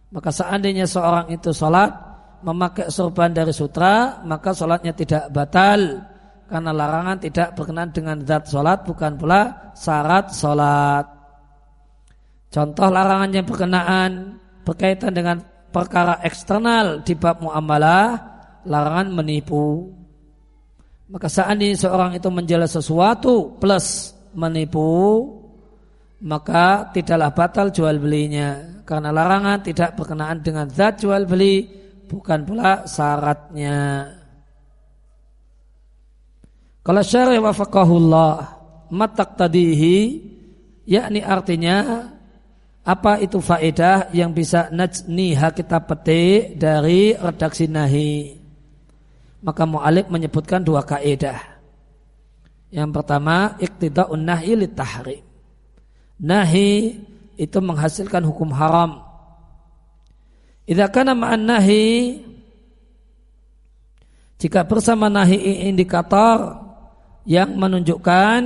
Speaker 1: Maka seandainya seorang itu sholat memakai sorban dari sutra, maka sholatnya tidak batal. Karena larangan tidak berkenan dengan zat sholat, bukan pula syarat sholat. Contoh larangan yang berkenaan berkaitan dengan perkara eksternal di bab muamalah, larangan menipu. Maka seandainya seorang itu menjelas sesuatu plus menipu, maka tidaklah batal jual belinya. Karena larangan tidak berkenaan dengan zat jual beli, bukan pula syaratnya. Kalau syar'i wafakahullah matak tadihi, yakni artinya apa itu faedah yang bisa najniha kita petik dari redaksi nahi maka mu'alib menyebutkan dua kaidah. Yang pertama, iktida'un nahi tahrim. Nahi itu menghasilkan hukum haram. Idza kana ma'an nahi jika bersama nahi indikator yang menunjukkan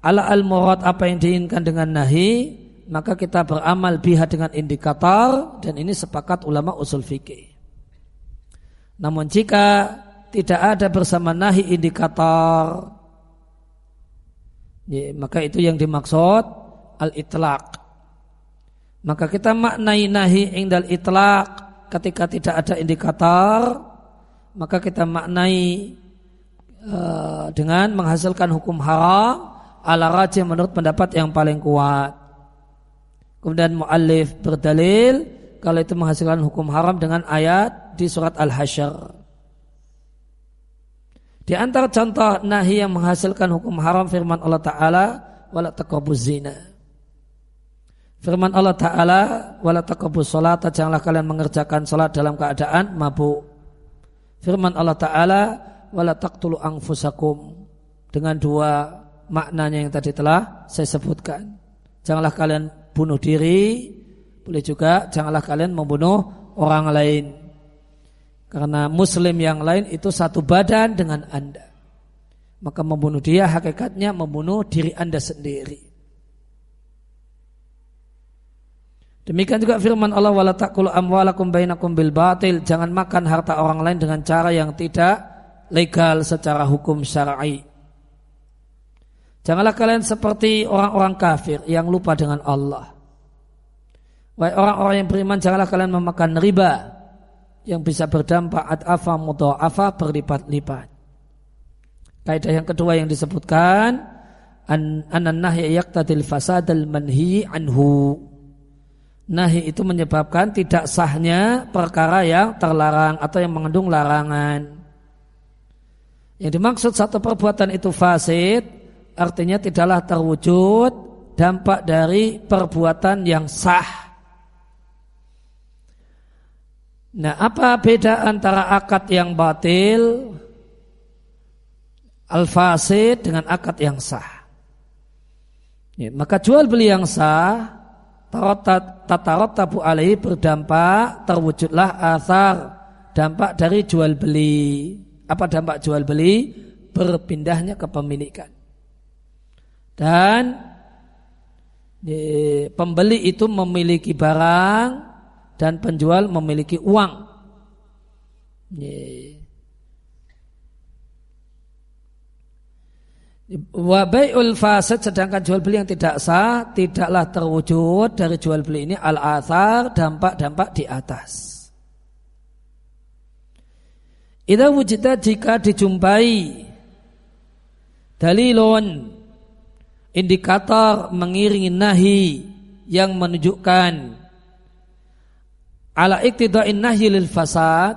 Speaker 1: ala al murad apa yang diinginkan dengan nahi maka kita beramal biha dengan indikator dan ini sepakat ulama usul fikih. Namun jika tidak ada bersama nahi indikator, ya, maka itu yang dimaksud al-itlaq. Maka kita maknai nahi indal itlaq ketika tidak ada indikator, maka kita maknai uh, dengan menghasilkan hukum haram ala rajih menurut pendapat yang paling kuat. Kemudian muallif berdalil kalau itu menghasilkan hukum haram dengan ayat di surat Al-Hasyr. Di antara contoh nahi yang menghasilkan hukum haram firman Allah Ta'ala wala taqrabuz zina. Firman Allah Ta'ala wala taqrabuz salat janganlah kalian mengerjakan salat dalam keadaan mabuk. Firman Allah Ta'ala wala taqtulu anfusakum dengan dua maknanya yang tadi telah saya sebutkan. Janganlah kalian bunuh diri, boleh juga janganlah kalian membunuh orang lain. Karena muslim yang lain itu satu badan dengan Anda. Maka membunuh dia hakikatnya membunuh diri Anda sendiri. Demikian juga firman Allah wala taqulu amwalakum bainakum bil batil, jangan makan harta orang lain dengan cara yang tidak legal secara hukum syar'i. Janganlah kalian seperti orang-orang kafir yang lupa dengan Allah. Wahai orang-orang yang beriman, janganlah kalian memakan riba yang bisa berdampak ad'afa mudha'afa berlipat-lipat. Kaidah yang kedua yang disebutkan an anan nahi yaqtadil fasadal manhi anhu. Nahi itu menyebabkan tidak sahnya perkara yang terlarang atau yang mengandung larangan. Yang dimaksud satu perbuatan itu fasid artinya tidaklah terwujud dampak dari perbuatan yang sah Nah, apa beda antara akad yang batil al-fasid dengan akad yang sah? Ya, maka jual beli yang sah tatarot tabu alaihi berdampak terwujudlah asar dampak dari jual beli. Apa dampak jual beli? Berpindahnya kepemilikan. Dan ya, pembeli itu memiliki barang dan penjual memiliki uang. Wa bai'ul fasid sedangkan jual beli yang tidak sah tidaklah terwujud dari jual beli ini al-athar dampak-dampak di atas. Idza wujida jika dijumpai dalilun indikator mengiringi nahi yang menunjukkan ala iktida'in nahyi lil fasad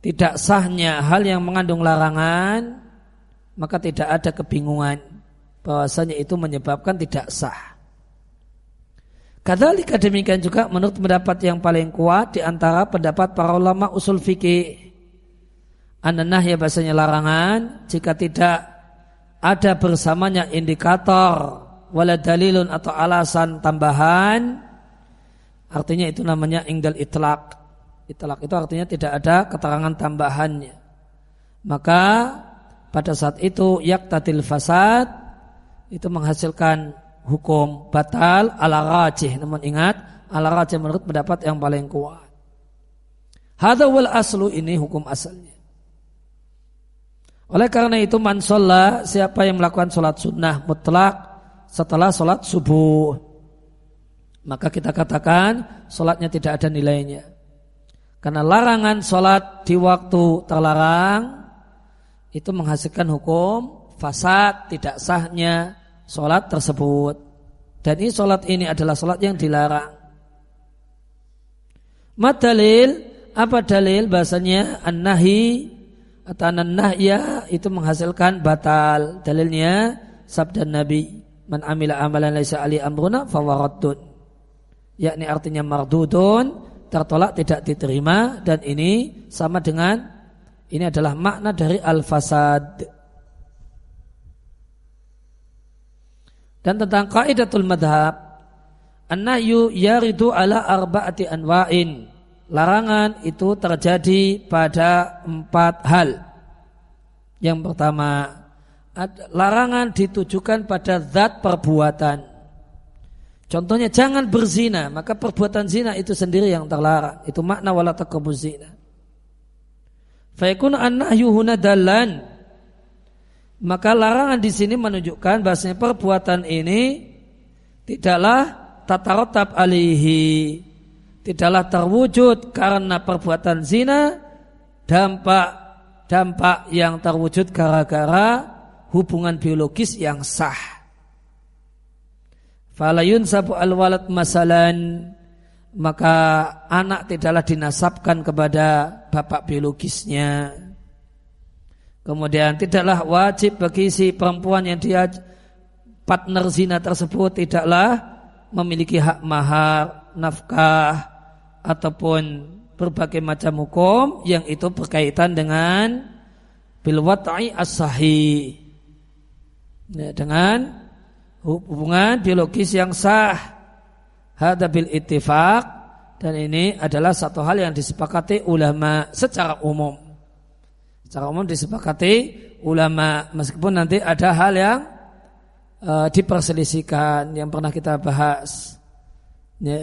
Speaker 1: tidak sahnya hal yang mengandung larangan maka tidak ada kebingungan bahwasanya itu menyebabkan tidak sah. Kadzalika demikian juga menurut pendapat yang paling kuat di antara pendapat para ulama usul fikih Ananah ya bahasanya larangan jika tidak ada bersamanya indikator wala dalilun atau alasan tambahan artinya itu namanya ingdal itlak itlak itu artinya tidak ada keterangan tambahannya. Maka pada saat itu yaktadil fasad itu menghasilkan hukum batal ala rajih. Namun ingat ala rajih menurut pendapat yang paling kuat. Hadza wal aslu ini hukum asalnya. Oleh karena itu man siapa yang melakukan sholat sunnah mutlak setelah sholat subuh. Maka kita katakan sholatnya tidak ada nilainya. Karena larangan sholat di waktu terlarang itu menghasilkan hukum fasad tidak sahnya sholat tersebut. Dan ini sholat ini adalah sholat yang dilarang. Mat dalil, apa dalil bahasanya an-nahi atau an-nahya itu menghasilkan batal. Dalilnya sabda Nabi man amila amalan laisa ali amruna fawaraddun yakni artinya mardudun tertolak tidak diterima dan ini sama dengan ini adalah makna dari al-fasad. Dan tentang kaidatul madhab an-nahyu yaridu ala arba'ati anwa'in. Larangan itu terjadi pada empat hal. Yang pertama larangan ditujukan pada zat perbuatan. Contohnya jangan berzina, maka perbuatan zina itu sendiri yang terlarang. Itu makna wala taqrabu zina. Fayakun an-nahyu dalan. Maka larangan di sini menunjukkan bahasanya perbuatan ini tidaklah tatarotab alihi. Tidaklah terwujud karena perbuatan zina dampak dampak yang terwujud gara-gara hubungan biologis yang sah. Falayun sabu al walad masalan maka anak tidaklah dinasabkan kepada bapak biologisnya. Kemudian tidaklah wajib bagi si perempuan yang dia partner zina tersebut tidaklah memiliki hak mahar, nafkah ataupun berbagai macam hukum yang itu berkaitan dengan bil wat'i as-sahih ya, dengan hubungan biologis yang sah. Hada bil ittifaq. Dan ini adalah satu hal yang disepakati ulama secara umum. Secara umum disepakati ulama meskipun nanti ada hal yang uh, diperselisihkan yang pernah kita bahas. Ya,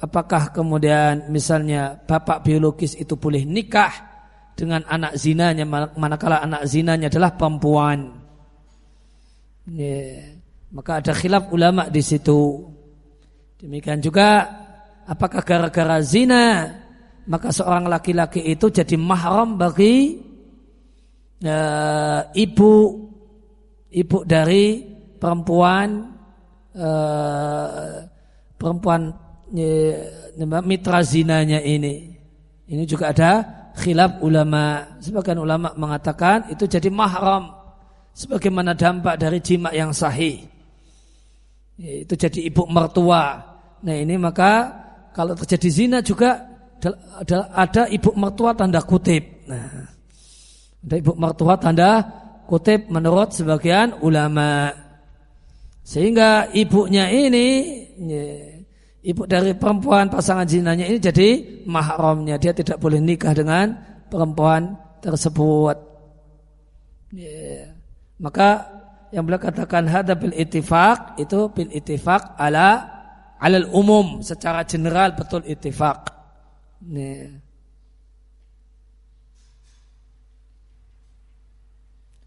Speaker 1: apakah kemudian misalnya bapak biologis itu boleh nikah dengan anak zinanya? Manakala anak zinanya adalah perempuan. Maka ada khilaf ulama di situ. Demikian juga apakah gara-gara zina maka seorang laki-laki itu jadi mahram bagi uh, ibu ibu dari perempuan uh, perempuan uh, mitra zinanya ini. Ini juga ada khilaf ulama. Sebagian ulama mengatakan itu jadi mahram sebagaimana dampak dari jima yang sahih. Itu jadi ibu mertua. Nah ini maka kalau terjadi zina juga ada, ada ibu mertua tanda kutip. Nah, ada ibu mertua tanda kutip menurut sebagian ulama. Sehingga ibunya ini, ibu dari perempuan pasangan zinanya ini jadi mahramnya. Dia tidak boleh nikah dengan perempuan tersebut. Maka yang beliau katakan hada bil ittifaq itu bil ittifaq ala alal umum secara general betul ittifaq. Nih.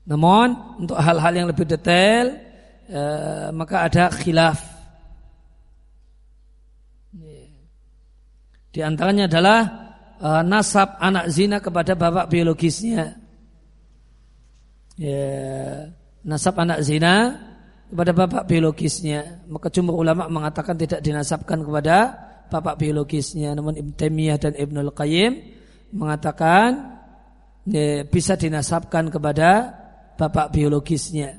Speaker 1: Namun untuk hal-hal yang lebih detail eh, maka ada khilaf. Di antaranya adalah eh, nasab anak zina kepada bapak biologisnya ya, nasab anak zina kepada bapak biologisnya. Maka jumhur ulama mengatakan tidak dinasabkan kepada bapak biologisnya. Namun Ibn Taimiyah dan Ibnul Qayyim mengatakan ya, bisa dinasabkan kepada bapak biologisnya.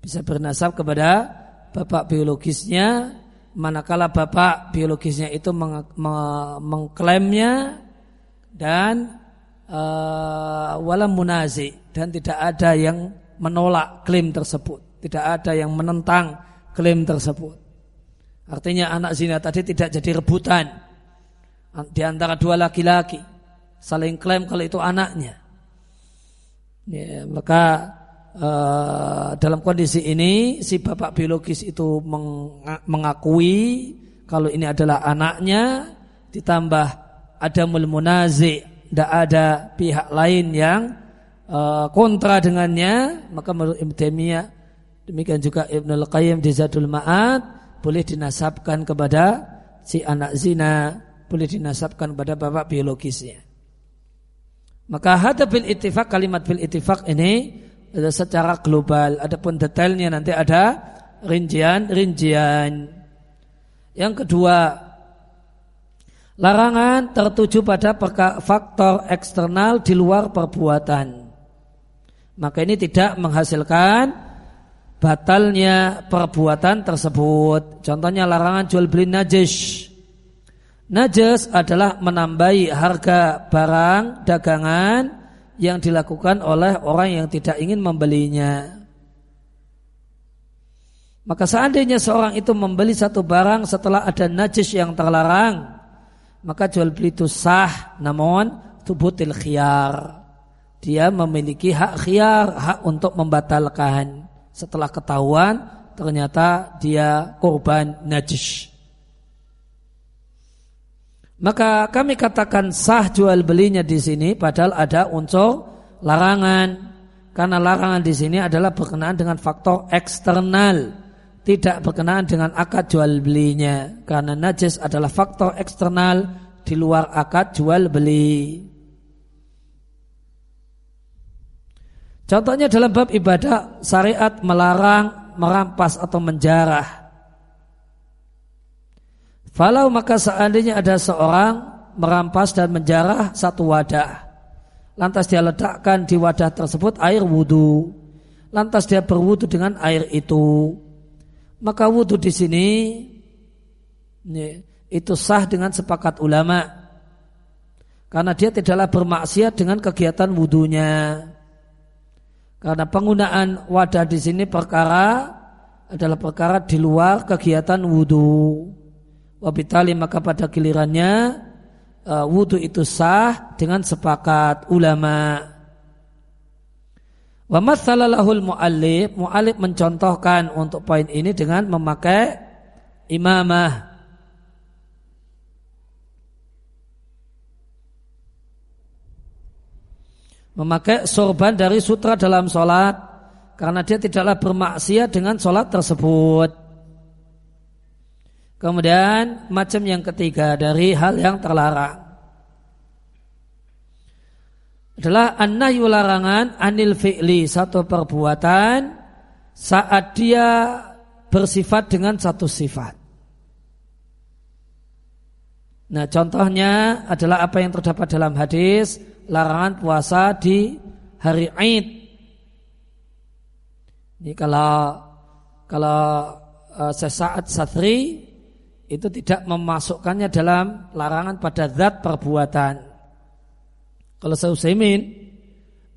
Speaker 1: Bisa bernasab kepada bapak biologisnya manakala bapak biologisnya itu meng meng mengklaimnya dan uh, walam munazi dan tidak ada yang menolak klaim tersebut, tidak ada yang menentang klaim tersebut. Artinya anak zina tadi tidak jadi rebutan di antara dua laki-laki saling klaim kalau itu anaknya. Ya, maka uh, dalam kondisi ini si bapak biologis itu mengakui kalau ini adalah anaknya ditambah ada mulmunazi tidak ada pihak lain yang kontra dengannya maka menurut Ibnu Taimiyah demikian juga Ibnu Al-Qayyim di Zadul Ma'ad boleh dinasabkan kepada si anak zina boleh dinasabkan kepada bapak biologisnya. Maka hada bil ittifaq kalimat bil ittifaq ini secara global. Adapun detailnya nanti ada rincian-rincian yang kedua Larangan tertuju pada faktor eksternal di luar perbuatan. Maka ini tidak menghasilkan batalnya perbuatan tersebut. Contohnya larangan jual beli najis. Najis adalah menambahi harga barang dagangan yang dilakukan oleh orang yang tidak ingin membelinya. Maka seandainya seorang itu membeli satu barang setelah ada najis yang terlarang, maka jual beli itu sah namun tubutil khiyar dia memiliki hak khiyar hak untuk membatalkan. Setelah ketahuan ternyata dia korban najis. Maka kami katakan sah jual belinya di sini padahal ada unsur larangan. Karena larangan di sini adalah berkenaan dengan faktor eksternal tidak berkenaan dengan akad jual belinya. Karena najis adalah faktor eksternal di luar akad jual beli. Contohnya dalam bab ibadah syariat melarang merampas atau menjarah. Falau maka seandainya ada seorang merampas dan menjarah satu wadah. Lantas dia letakkan di wadah tersebut air wudhu. Lantas dia berwudhu dengan air itu maka wudhu di sini itu sah dengan sepakat ulama karena dia tidaklah bermaksiat dengan kegiatan wudhunya karena penggunaan wadah di sini perkara adalah perkara di luar kegiatan wudhu wabitali maka pada gilirannya uh, wudhu itu sah dengan sepakat ulama Wa matsalalahul muallif, muallif mencontohkan untuk poin ini dengan memakai imamah. Memakai sorban dari sutra dalam sholat karena dia tidaklah bermaksiat dengan sholat tersebut. Kemudian macam yang ketiga dari hal yang terlarang adalah annahyu larangan anil fi'li satu perbuatan saat dia bersifat dengan satu sifat. Nah contohnya adalah apa yang terdapat dalam hadis larangan puasa di hari Aid. Ini kalau kalau uh, sesaat satri itu tidak memasukkannya dalam larangan pada zat perbuatan. Kalau Sausaimin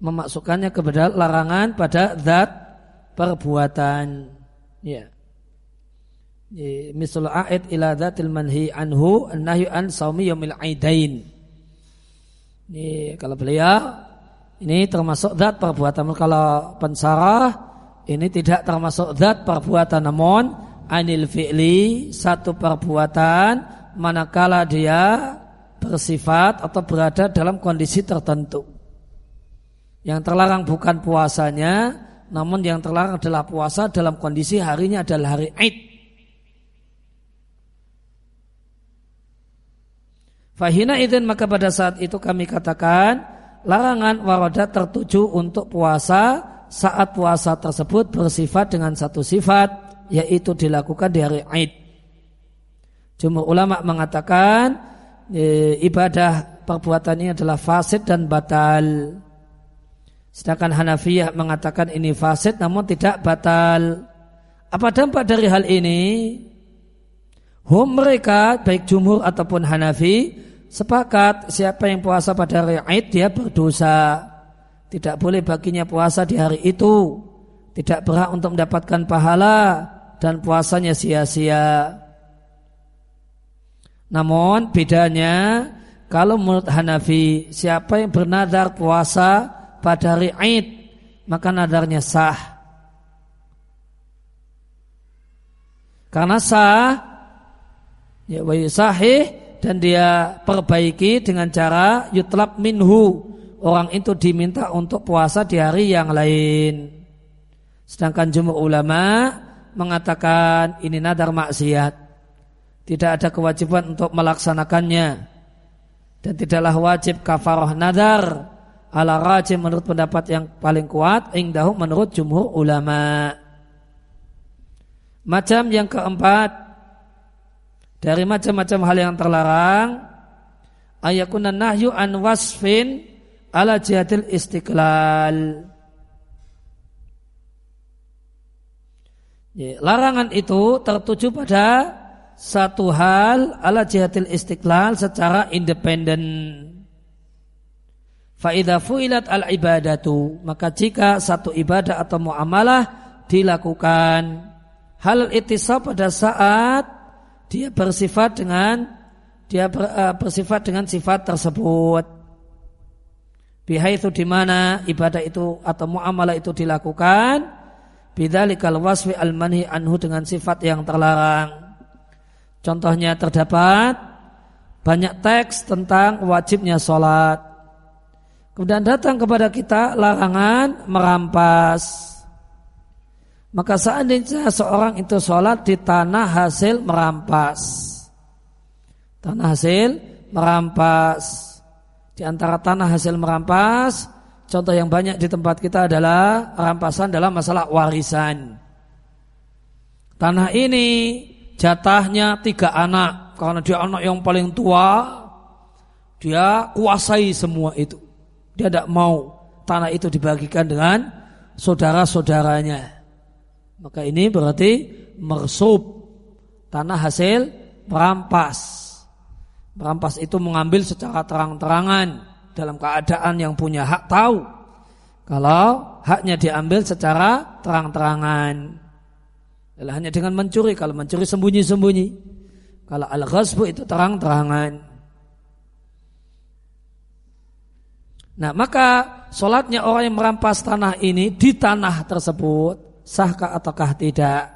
Speaker 1: memasukkannya kepada larangan pada zat perbuatan. Ya. Misal a'id ila dzatil manhi anhu an-nahyu an saumi yaumil aidain. Ini kalau beliau ini termasuk zat perbuatan. Kalau pensarah ini tidak termasuk zat perbuatan namun anil fi'li satu perbuatan manakala dia bersifat atau berada dalam kondisi tertentu. Yang terlarang bukan puasanya, namun yang terlarang adalah puasa dalam kondisi harinya adalah hari Id. Fahina idin maka pada saat itu kami katakan larangan warodat tertuju untuk puasa saat puasa tersebut bersifat dengan satu sifat yaitu dilakukan di hari Id. Jumhur ulama mengatakan e, ibadah perbuatan ini adalah fasid dan batal. Sedangkan Hanafiyah mengatakan ini fasid namun tidak batal. Apa dampak dari hal ini? Hum mereka baik jumhur ataupun Hanafi sepakat siapa yang puasa pada hari Id dia berdosa. Tidak boleh baginya puasa di hari itu. Tidak berhak untuk mendapatkan pahala dan puasanya sia-sia. Namun bedanya kalau menurut Hanafi siapa yang bernadar puasa pada hari Id maka nadarnya sah. Karena sah ya wa sahih dan dia perbaiki dengan cara yutlab minhu orang itu diminta untuk puasa di hari yang lain. Sedangkan jumhur ulama mengatakan ini nadar maksiat. Tidak ada kewajiban untuk melaksanakannya. Dan tidaklah wajib kafarah nadar ala rajim menurut pendapat yang paling kuat ingdahu menurut jumhur ulama. Macam yang keempat dari macam-macam hal yang terlarang ayakuna nahyu an wasfin ala jihadil istiqlal. Larangan itu tertuju pada satu hal ala jihadil istiqlal secara independen. Faidah fuilat al ibadatu maka jika satu ibadah atau muamalah dilakukan hal itisab pada saat dia bersifat dengan dia ber, uh, bersifat dengan sifat tersebut. Bihai itu di mana ibadah itu atau muamalah itu dilakukan bidzalikal wasfi al-manhi anhu dengan sifat yang terlarang. Contohnya terdapat banyak teks tentang wajibnya sholat. Kemudian datang kepada kita larangan merampas. Maka seandainya seorang itu sholat di tanah hasil merampas. Tanah hasil merampas. Di antara tanah hasil merampas Contoh yang banyak di tempat kita adalah rampasan dalam masalah warisan. Tanah ini jatahnya tiga anak karena dia anak yang paling tua. Dia kuasai semua itu. Dia tidak mau tanah itu dibagikan dengan saudara-saudaranya. Maka ini berarti mersub tanah hasil merampas. Merampas itu mengambil secara terang-terangan dalam keadaan yang punya hak tahu kalau haknya diambil secara terang-terangan. Hanya dengan mencuri, kalau mencuri sembunyi-sembunyi. Kalau al-ghasbu itu terang-terangan. Nah maka sholatnya orang yang merampas tanah ini di tanah tersebut sahkah ataukah tidak?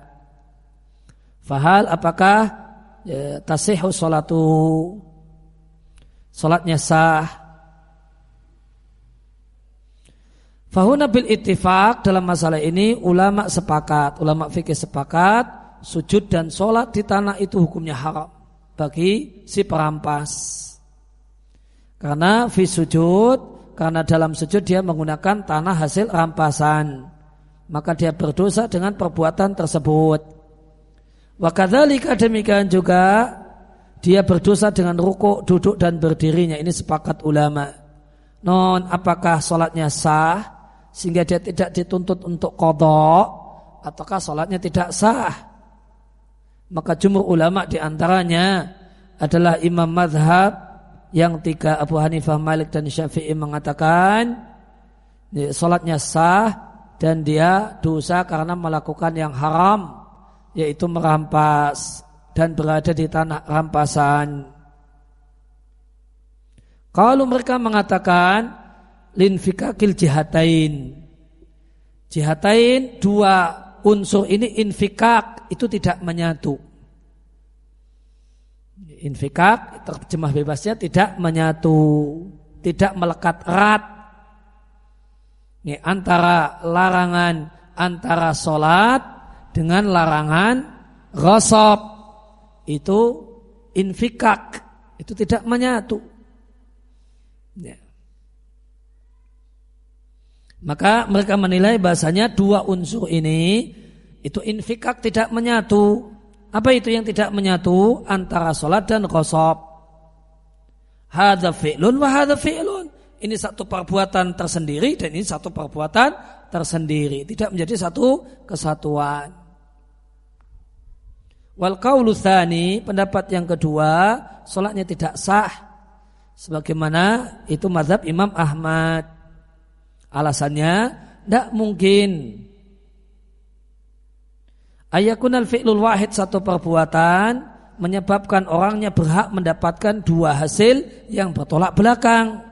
Speaker 1: Fahal apakah ya, tasihu sholatu sholatnya sah Fahuna bil ittifaq dalam masalah ini ulama sepakat, ulama fikih sepakat sujud dan sholat di tanah itu hukumnya haram bagi si perampas. Karena fi sujud, karena dalam sujud dia menggunakan tanah hasil rampasan. Maka dia berdosa dengan perbuatan tersebut. Wakadzalika demikian juga dia berdosa dengan rukuk, duduk dan berdirinya. Ini sepakat ulama. Non apakah sholatnya sah? sehingga dia tidak dituntut untuk kodok ataukah sholatnya tidak sah maka jumhur ulama di antaranya adalah imam madhab yang tiga Abu Hanifah Malik dan Syafi'i mengatakan sholatnya sah dan dia dosa karena melakukan yang haram yaitu merampas dan berada di tanah rampasan kalau mereka mengatakan linfikakil jihatain. Jihatain dua unsur ini infikak itu tidak menyatu. Infikak terjemah bebasnya tidak menyatu, tidak melekat erat. Ini antara larangan antara solat dengan larangan rosop itu infikak itu tidak menyatu. Ya. Maka mereka menilai bahasanya dua unsur ini itu infikak tidak menyatu. Apa itu yang tidak menyatu antara sholat dan khosob? Hada fi'lun wa. Ini satu perbuatan tersendiri dan ini satu perbuatan tersendiri. Tidak menjadi satu kesatuan. Wal qawlu thani, pendapat yang kedua, sholatnya tidak sah Sebagaimana itu mazhab Imam Ahmad. Alasannya tidak mungkin Ayakunal fi'lul wahid satu perbuatan menyebabkan orangnya berhak mendapatkan dua hasil yang bertolak belakang.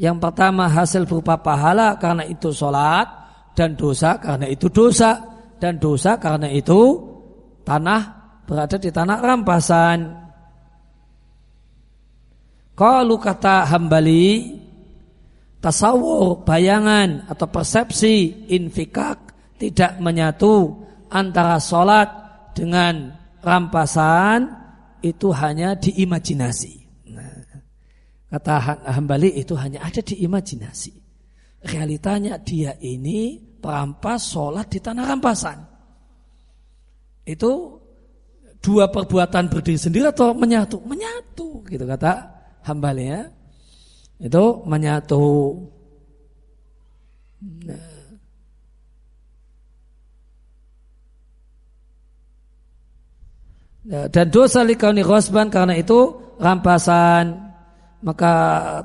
Speaker 1: Yang pertama hasil berupa pahala karena itu sholat dan dosa karena itu dosa dan dosa karena itu tanah berada di tanah rampasan. Kalau kata hambali tasawur, bayangan atau persepsi infikak tidak menyatu antara sholat dengan rampasan itu hanya di imajinasi. Kata Hambali itu hanya ada di imajinasi. Realitanya dia ini perampas sholat di tanah rampasan. Itu dua perbuatan berdiri sendiri atau menyatu? Menyatu, gitu kata Hambali ya itu menyatu. Nah. Dan dosa likauni ghosban karena itu rampasan maka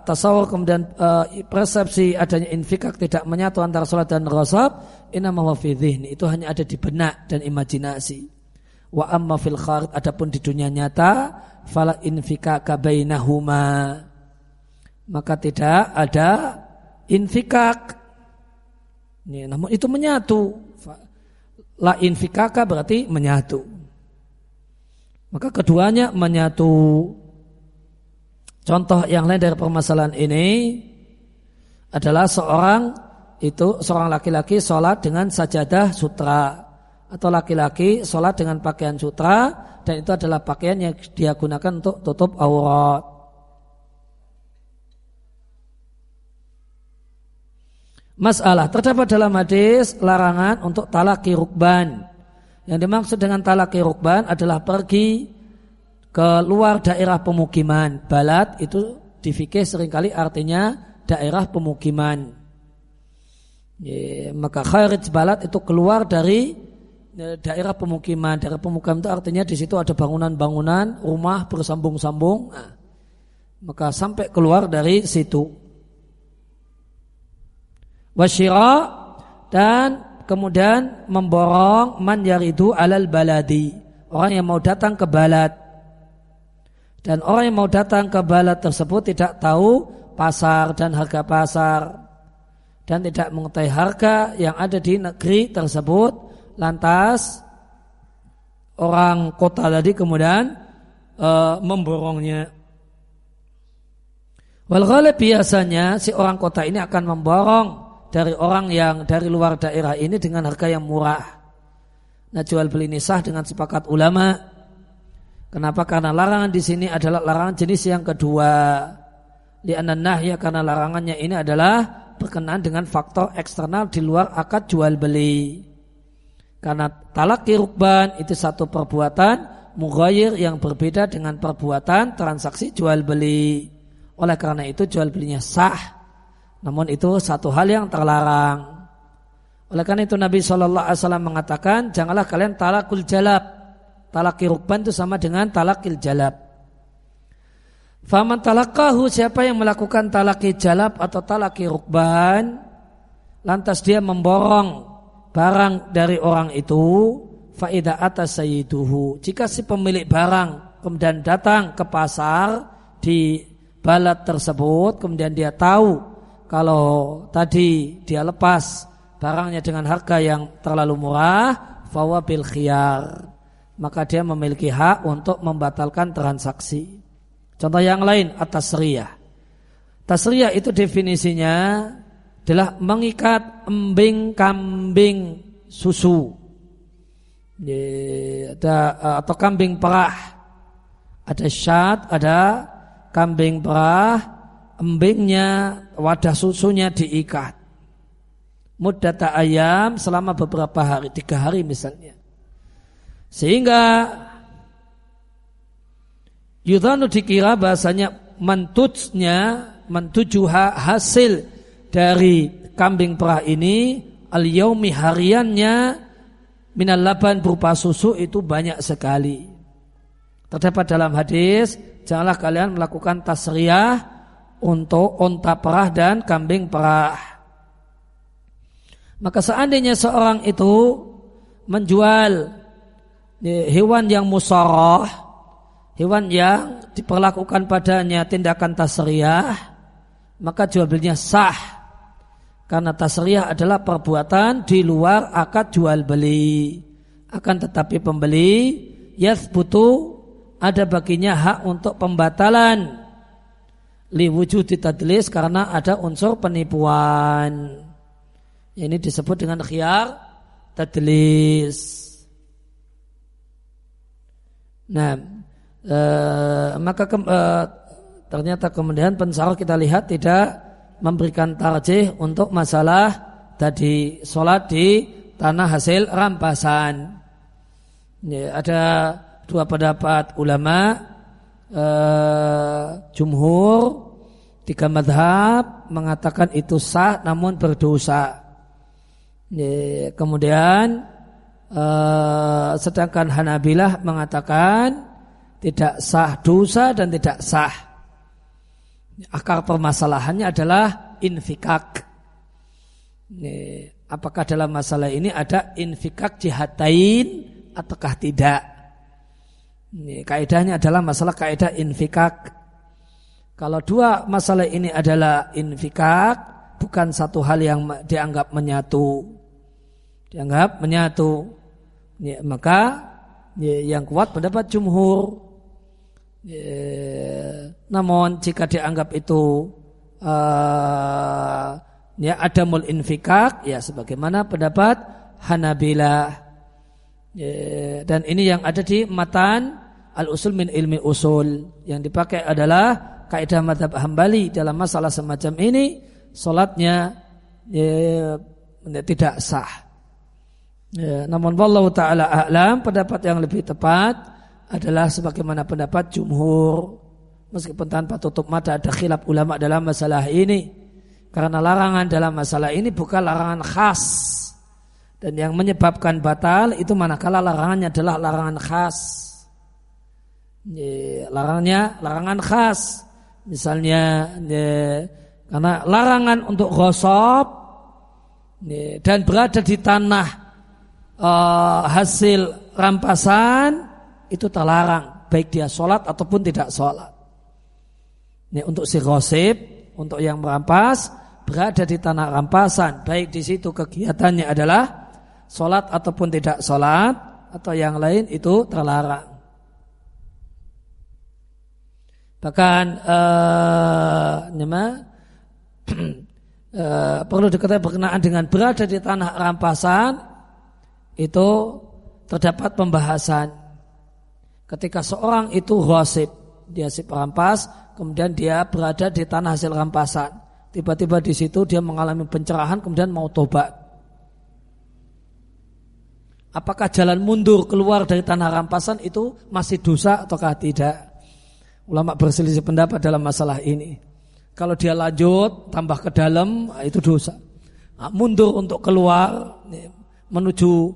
Speaker 1: tasawur kemudian uh, persepsi adanya infikak tidak menyatu antara sholat dan ghosab inama itu hanya ada di benak dan imajinasi wa amma fil kharid adapun di dunia nyata fala infikaka bainahuma maka tidak ada infikak. Ini, namun itu menyatu. La infikaka berarti menyatu. Maka keduanya menyatu. Contoh yang lain dari permasalahan ini adalah seorang itu seorang laki-laki sholat dengan sajadah sutra atau laki-laki sholat dengan pakaian sutra dan itu adalah pakaian yang dia gunakan untuk tutup aurat. Masalah terdapat dalam hadis larangan untuk talaki rukban. Yang dimaksud dengan talaki rukban adalah pergi ke luar daerah pemukiman. Balat itu di fikih sering kali artinya daerah pemukiman. Maka kharij balat itu keluar dari e, daerah pemukiman. Daerah pemukiman itu artinya di situ ada bangunan-bangunan, rumah bersambung-sambung. Nah, maka sampai keluar dari situ wasyira dan kemudian memborong man yaridu alal baladi orang yang mau datang ke balad dan orang yang mau datang ke balad tersebut tidak tahu pasar dan harga pasar dan tidak mengetahui harga yang ada di negeri tersebut lantas orang kota tadi kemudian e, memborongnya Wal biasanya si orang kota ini akan memborong dari orang yang dari luar daerah ini dengan harga yang murah. Nah jual beli nisah dengan sepakat ulama. Kenapa? Karena larangan di sini adalah larangan jenis yang kedua. nah ya karena larangannya ini adalah berkenaan dengan faktor eksternal di luar akad jual beli. Karena talak rukban itu satu perbuatan mughayir yang berbeda dengan perbuatan transaksi jual beli. Oleh karena itu jual belinya sah namun itu satu hal yang terlarang. Oleh karena itu Nabi Shallallahu Alaihi Wasallam mengatakan janganlah kalian talakul jalab. Talaki rukban itu sama dengan talakil jalab. Faman talakahu siapa yang melakukan talaki jalab atau talaki rukban lantas dia memborong barang dari orang itu faida atas sayyiduhu jika si pemilik barang kemudian datang ke pasar di balat tersebut kemudian dia tahu kalau tadi dia lepas barangnya dengan harga yang terlalu murah, fawa bil khiyar. Maka dia memiliki hak untuk membatalkan transaksi. Contoh yang lain atas ria. Tasriyah itu definisinya adalah mengikat embing kambing susu. Ada atau kambing perah. Ada syat, ada kambing perah, embingnya, wadah susunya diikat. Muddata ayam selama beberapa hari, tiga hari misalnya. Sehingga Yudhanu dikira bahasanya mentutsnya, mentujuha hasil dari kambing perah ini al-yaumi hariannya minal laban berupa susu itu banyak sekali. Terdapat dalam hadis, janganlah kalian melakukan tasriyah untuk onta perah dan kambing perah. Maka seandainya seorang itu menjual hewan yang musarah, hewan yang diperlakukan padanya tindakan tasriyah, maka jual belinya sah. Karena tasriyah adalah perbuatan di luar akad jual beli. Akan tetapi pembeli yathbutu ada baginya hak untuk pembatalan li wujud tadlis karena ada unsur penipuan. Ini disebut dengan khiyar tadlis. Nah, e, maka ke, e, ternyata kemudian pensarah kita lihat tidak memberikan tarjih untuk masalah tadi sholat di tanah hasil rampasan. Ya, ada dua pendapat ulama eh, jumhur tiga madhab mengatakan itu sah namun berdosa. Ya, kemudian eh, sedangkan Hanabilah mengatakan tidak sah dosa dan tidak sah. Akar permasalahannya adalah infikak. Apakah dalam masalah ini ada infikak jihatain ataukah tidak? Ini kaidahnya adalah masalah kaidah infikak. Kalau dua masalah ini adalah infikak, bukan satu hal yang dianggap menyatu. Dianggap menyatu. Ya, maka ya, yang kuat pendapat jumhur. Ya, namun jika dianggap itu uh, ya adamul infikak, ya sebagaimana pendapat Hanabilah. Ya, dan ini yang ada di matan al-usul min ilmi usul. Yang dipakai adalah kaidah madhab hambali dalam masalah semacam ini. Solatnya ya, tidak sah. Ya, namun wallahu taala a'lam pendapat yang lebih tepat adalah sebagaimana pendapat jumhur meskipun tanpa tutup mata ada khilaf ulama dalam masalah ini karena larangan dalam masalah ini bukan larangan khas dan yang menyebabkan batal itu manakala larangannya adalah larangan khas. Larangnya larangan khas. Misalnya karena larangan untuk gosop dan berada di tanah uh, hasil rampasan itu terlarang baik dia sholat ataupun tidak sholat. Ini untuk si gosip, untuk yang merampas berada di tanah rampasan baik di situ kegiatannya adalah sholat ataupun tidak sholat atau yang lain itu terlarang. Bahkan uh, nama, uh, perlu diketahui berkenaan dengan berada di tanah rampasan itu terdapat pembahasan ketika seorang itu ghasib dia si perampas kemudian dia berada di tanah hasil rampasan tiba-tiba di situ dia mengalami pencerahan kemudian mau tobat apakah jalan mundur keluar dari tanah rampasan itu masih dosa ataukah tidak? Ulama berselisih pendapat dalam masalah ini. Kalau dia lanjut tambah ke dalam ah, itu dosa. Nah, mundur untuk keluar menuju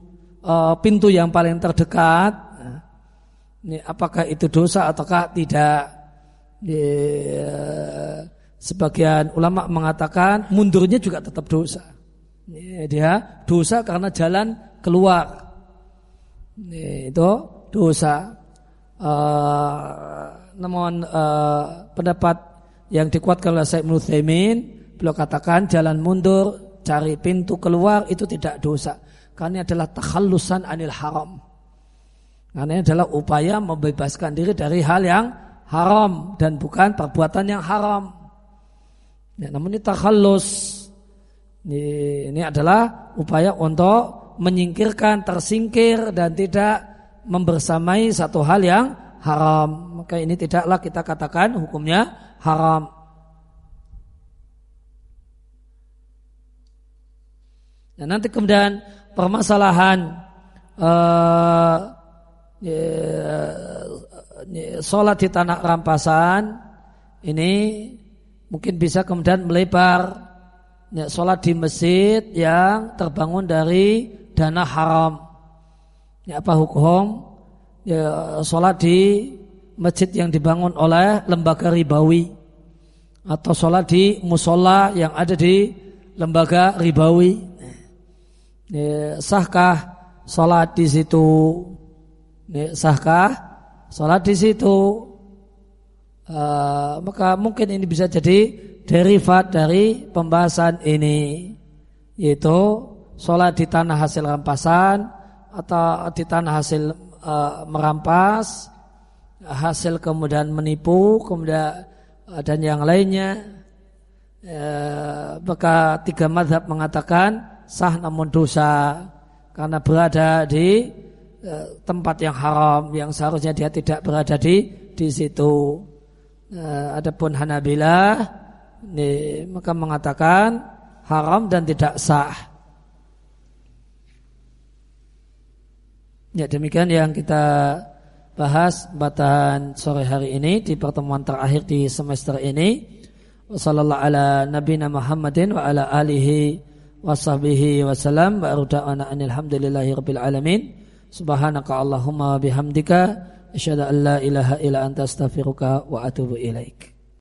Speaker 1: uh, pintu yang paling terdekat. Ini apakah itu dosa ataukah tidak? Uh, sebagian ulama mengatakan mundurnya juga tetap dosa. Dia dosa karena jalan keluar itu dosa. Uh, namun pendapat yang dikuatkan oleh Syekh Muthaimin beliau katakan jalan mundur cari pintu keluar itu tidak dosa karena ini adalah takhalusan anil haram karena ini adalah upaya membebaskan diri dari hal yang haram dan bukan perbuatan yang haram ya, namun ini takhallus ini, ini adalah upaya untuk menyingkirkan, tersingkir dan tidak membersamai satu hal yang haram. Maka ini tidaklah kita katakan hukumnya haram. Dan nanti kemudian permasalahan uh, sholat di tanah rampasan ini mungkin bisa kemudian melebar ya, sholat di masjid yang terbangun dari dana haram. Ya, apa hukum? ya, sholat di masjid yang dibangun oleh lembaga ribawi atau sholat di musola yang ada di lembaga ribawi. Sahkah sholat di situ? Sahkah sholat di situ? Uh, maka mungkin ini bisa jadi derivat dari pembahasan ini yaitu sholat di tanah hasil rampasan atau di tanah hasil uh, merampas hasil kemudian menipu kemudian uh, dan yang lainnya maka tiga madhab mengatakan sah namun dosa karena berada di uh, tempat yang haram yang seharusnya dia tidak berada di di situ uh, adapun Hanabilah ini, maka mengatakan haram dan tidak sah Ya demikian yang kita bahas batahan sore hari ini di pertemuan terakhir di semester ini. Wassallallahu ala nabiyina Muhammadin wa ala alihi wa sahbihi wa arda'ana alhamdulillahi rabbil alamin. Subhanaka Allahumma bihamdika asyhadu an la ilaha illa anta astaghfiruka wa atubu ilaik.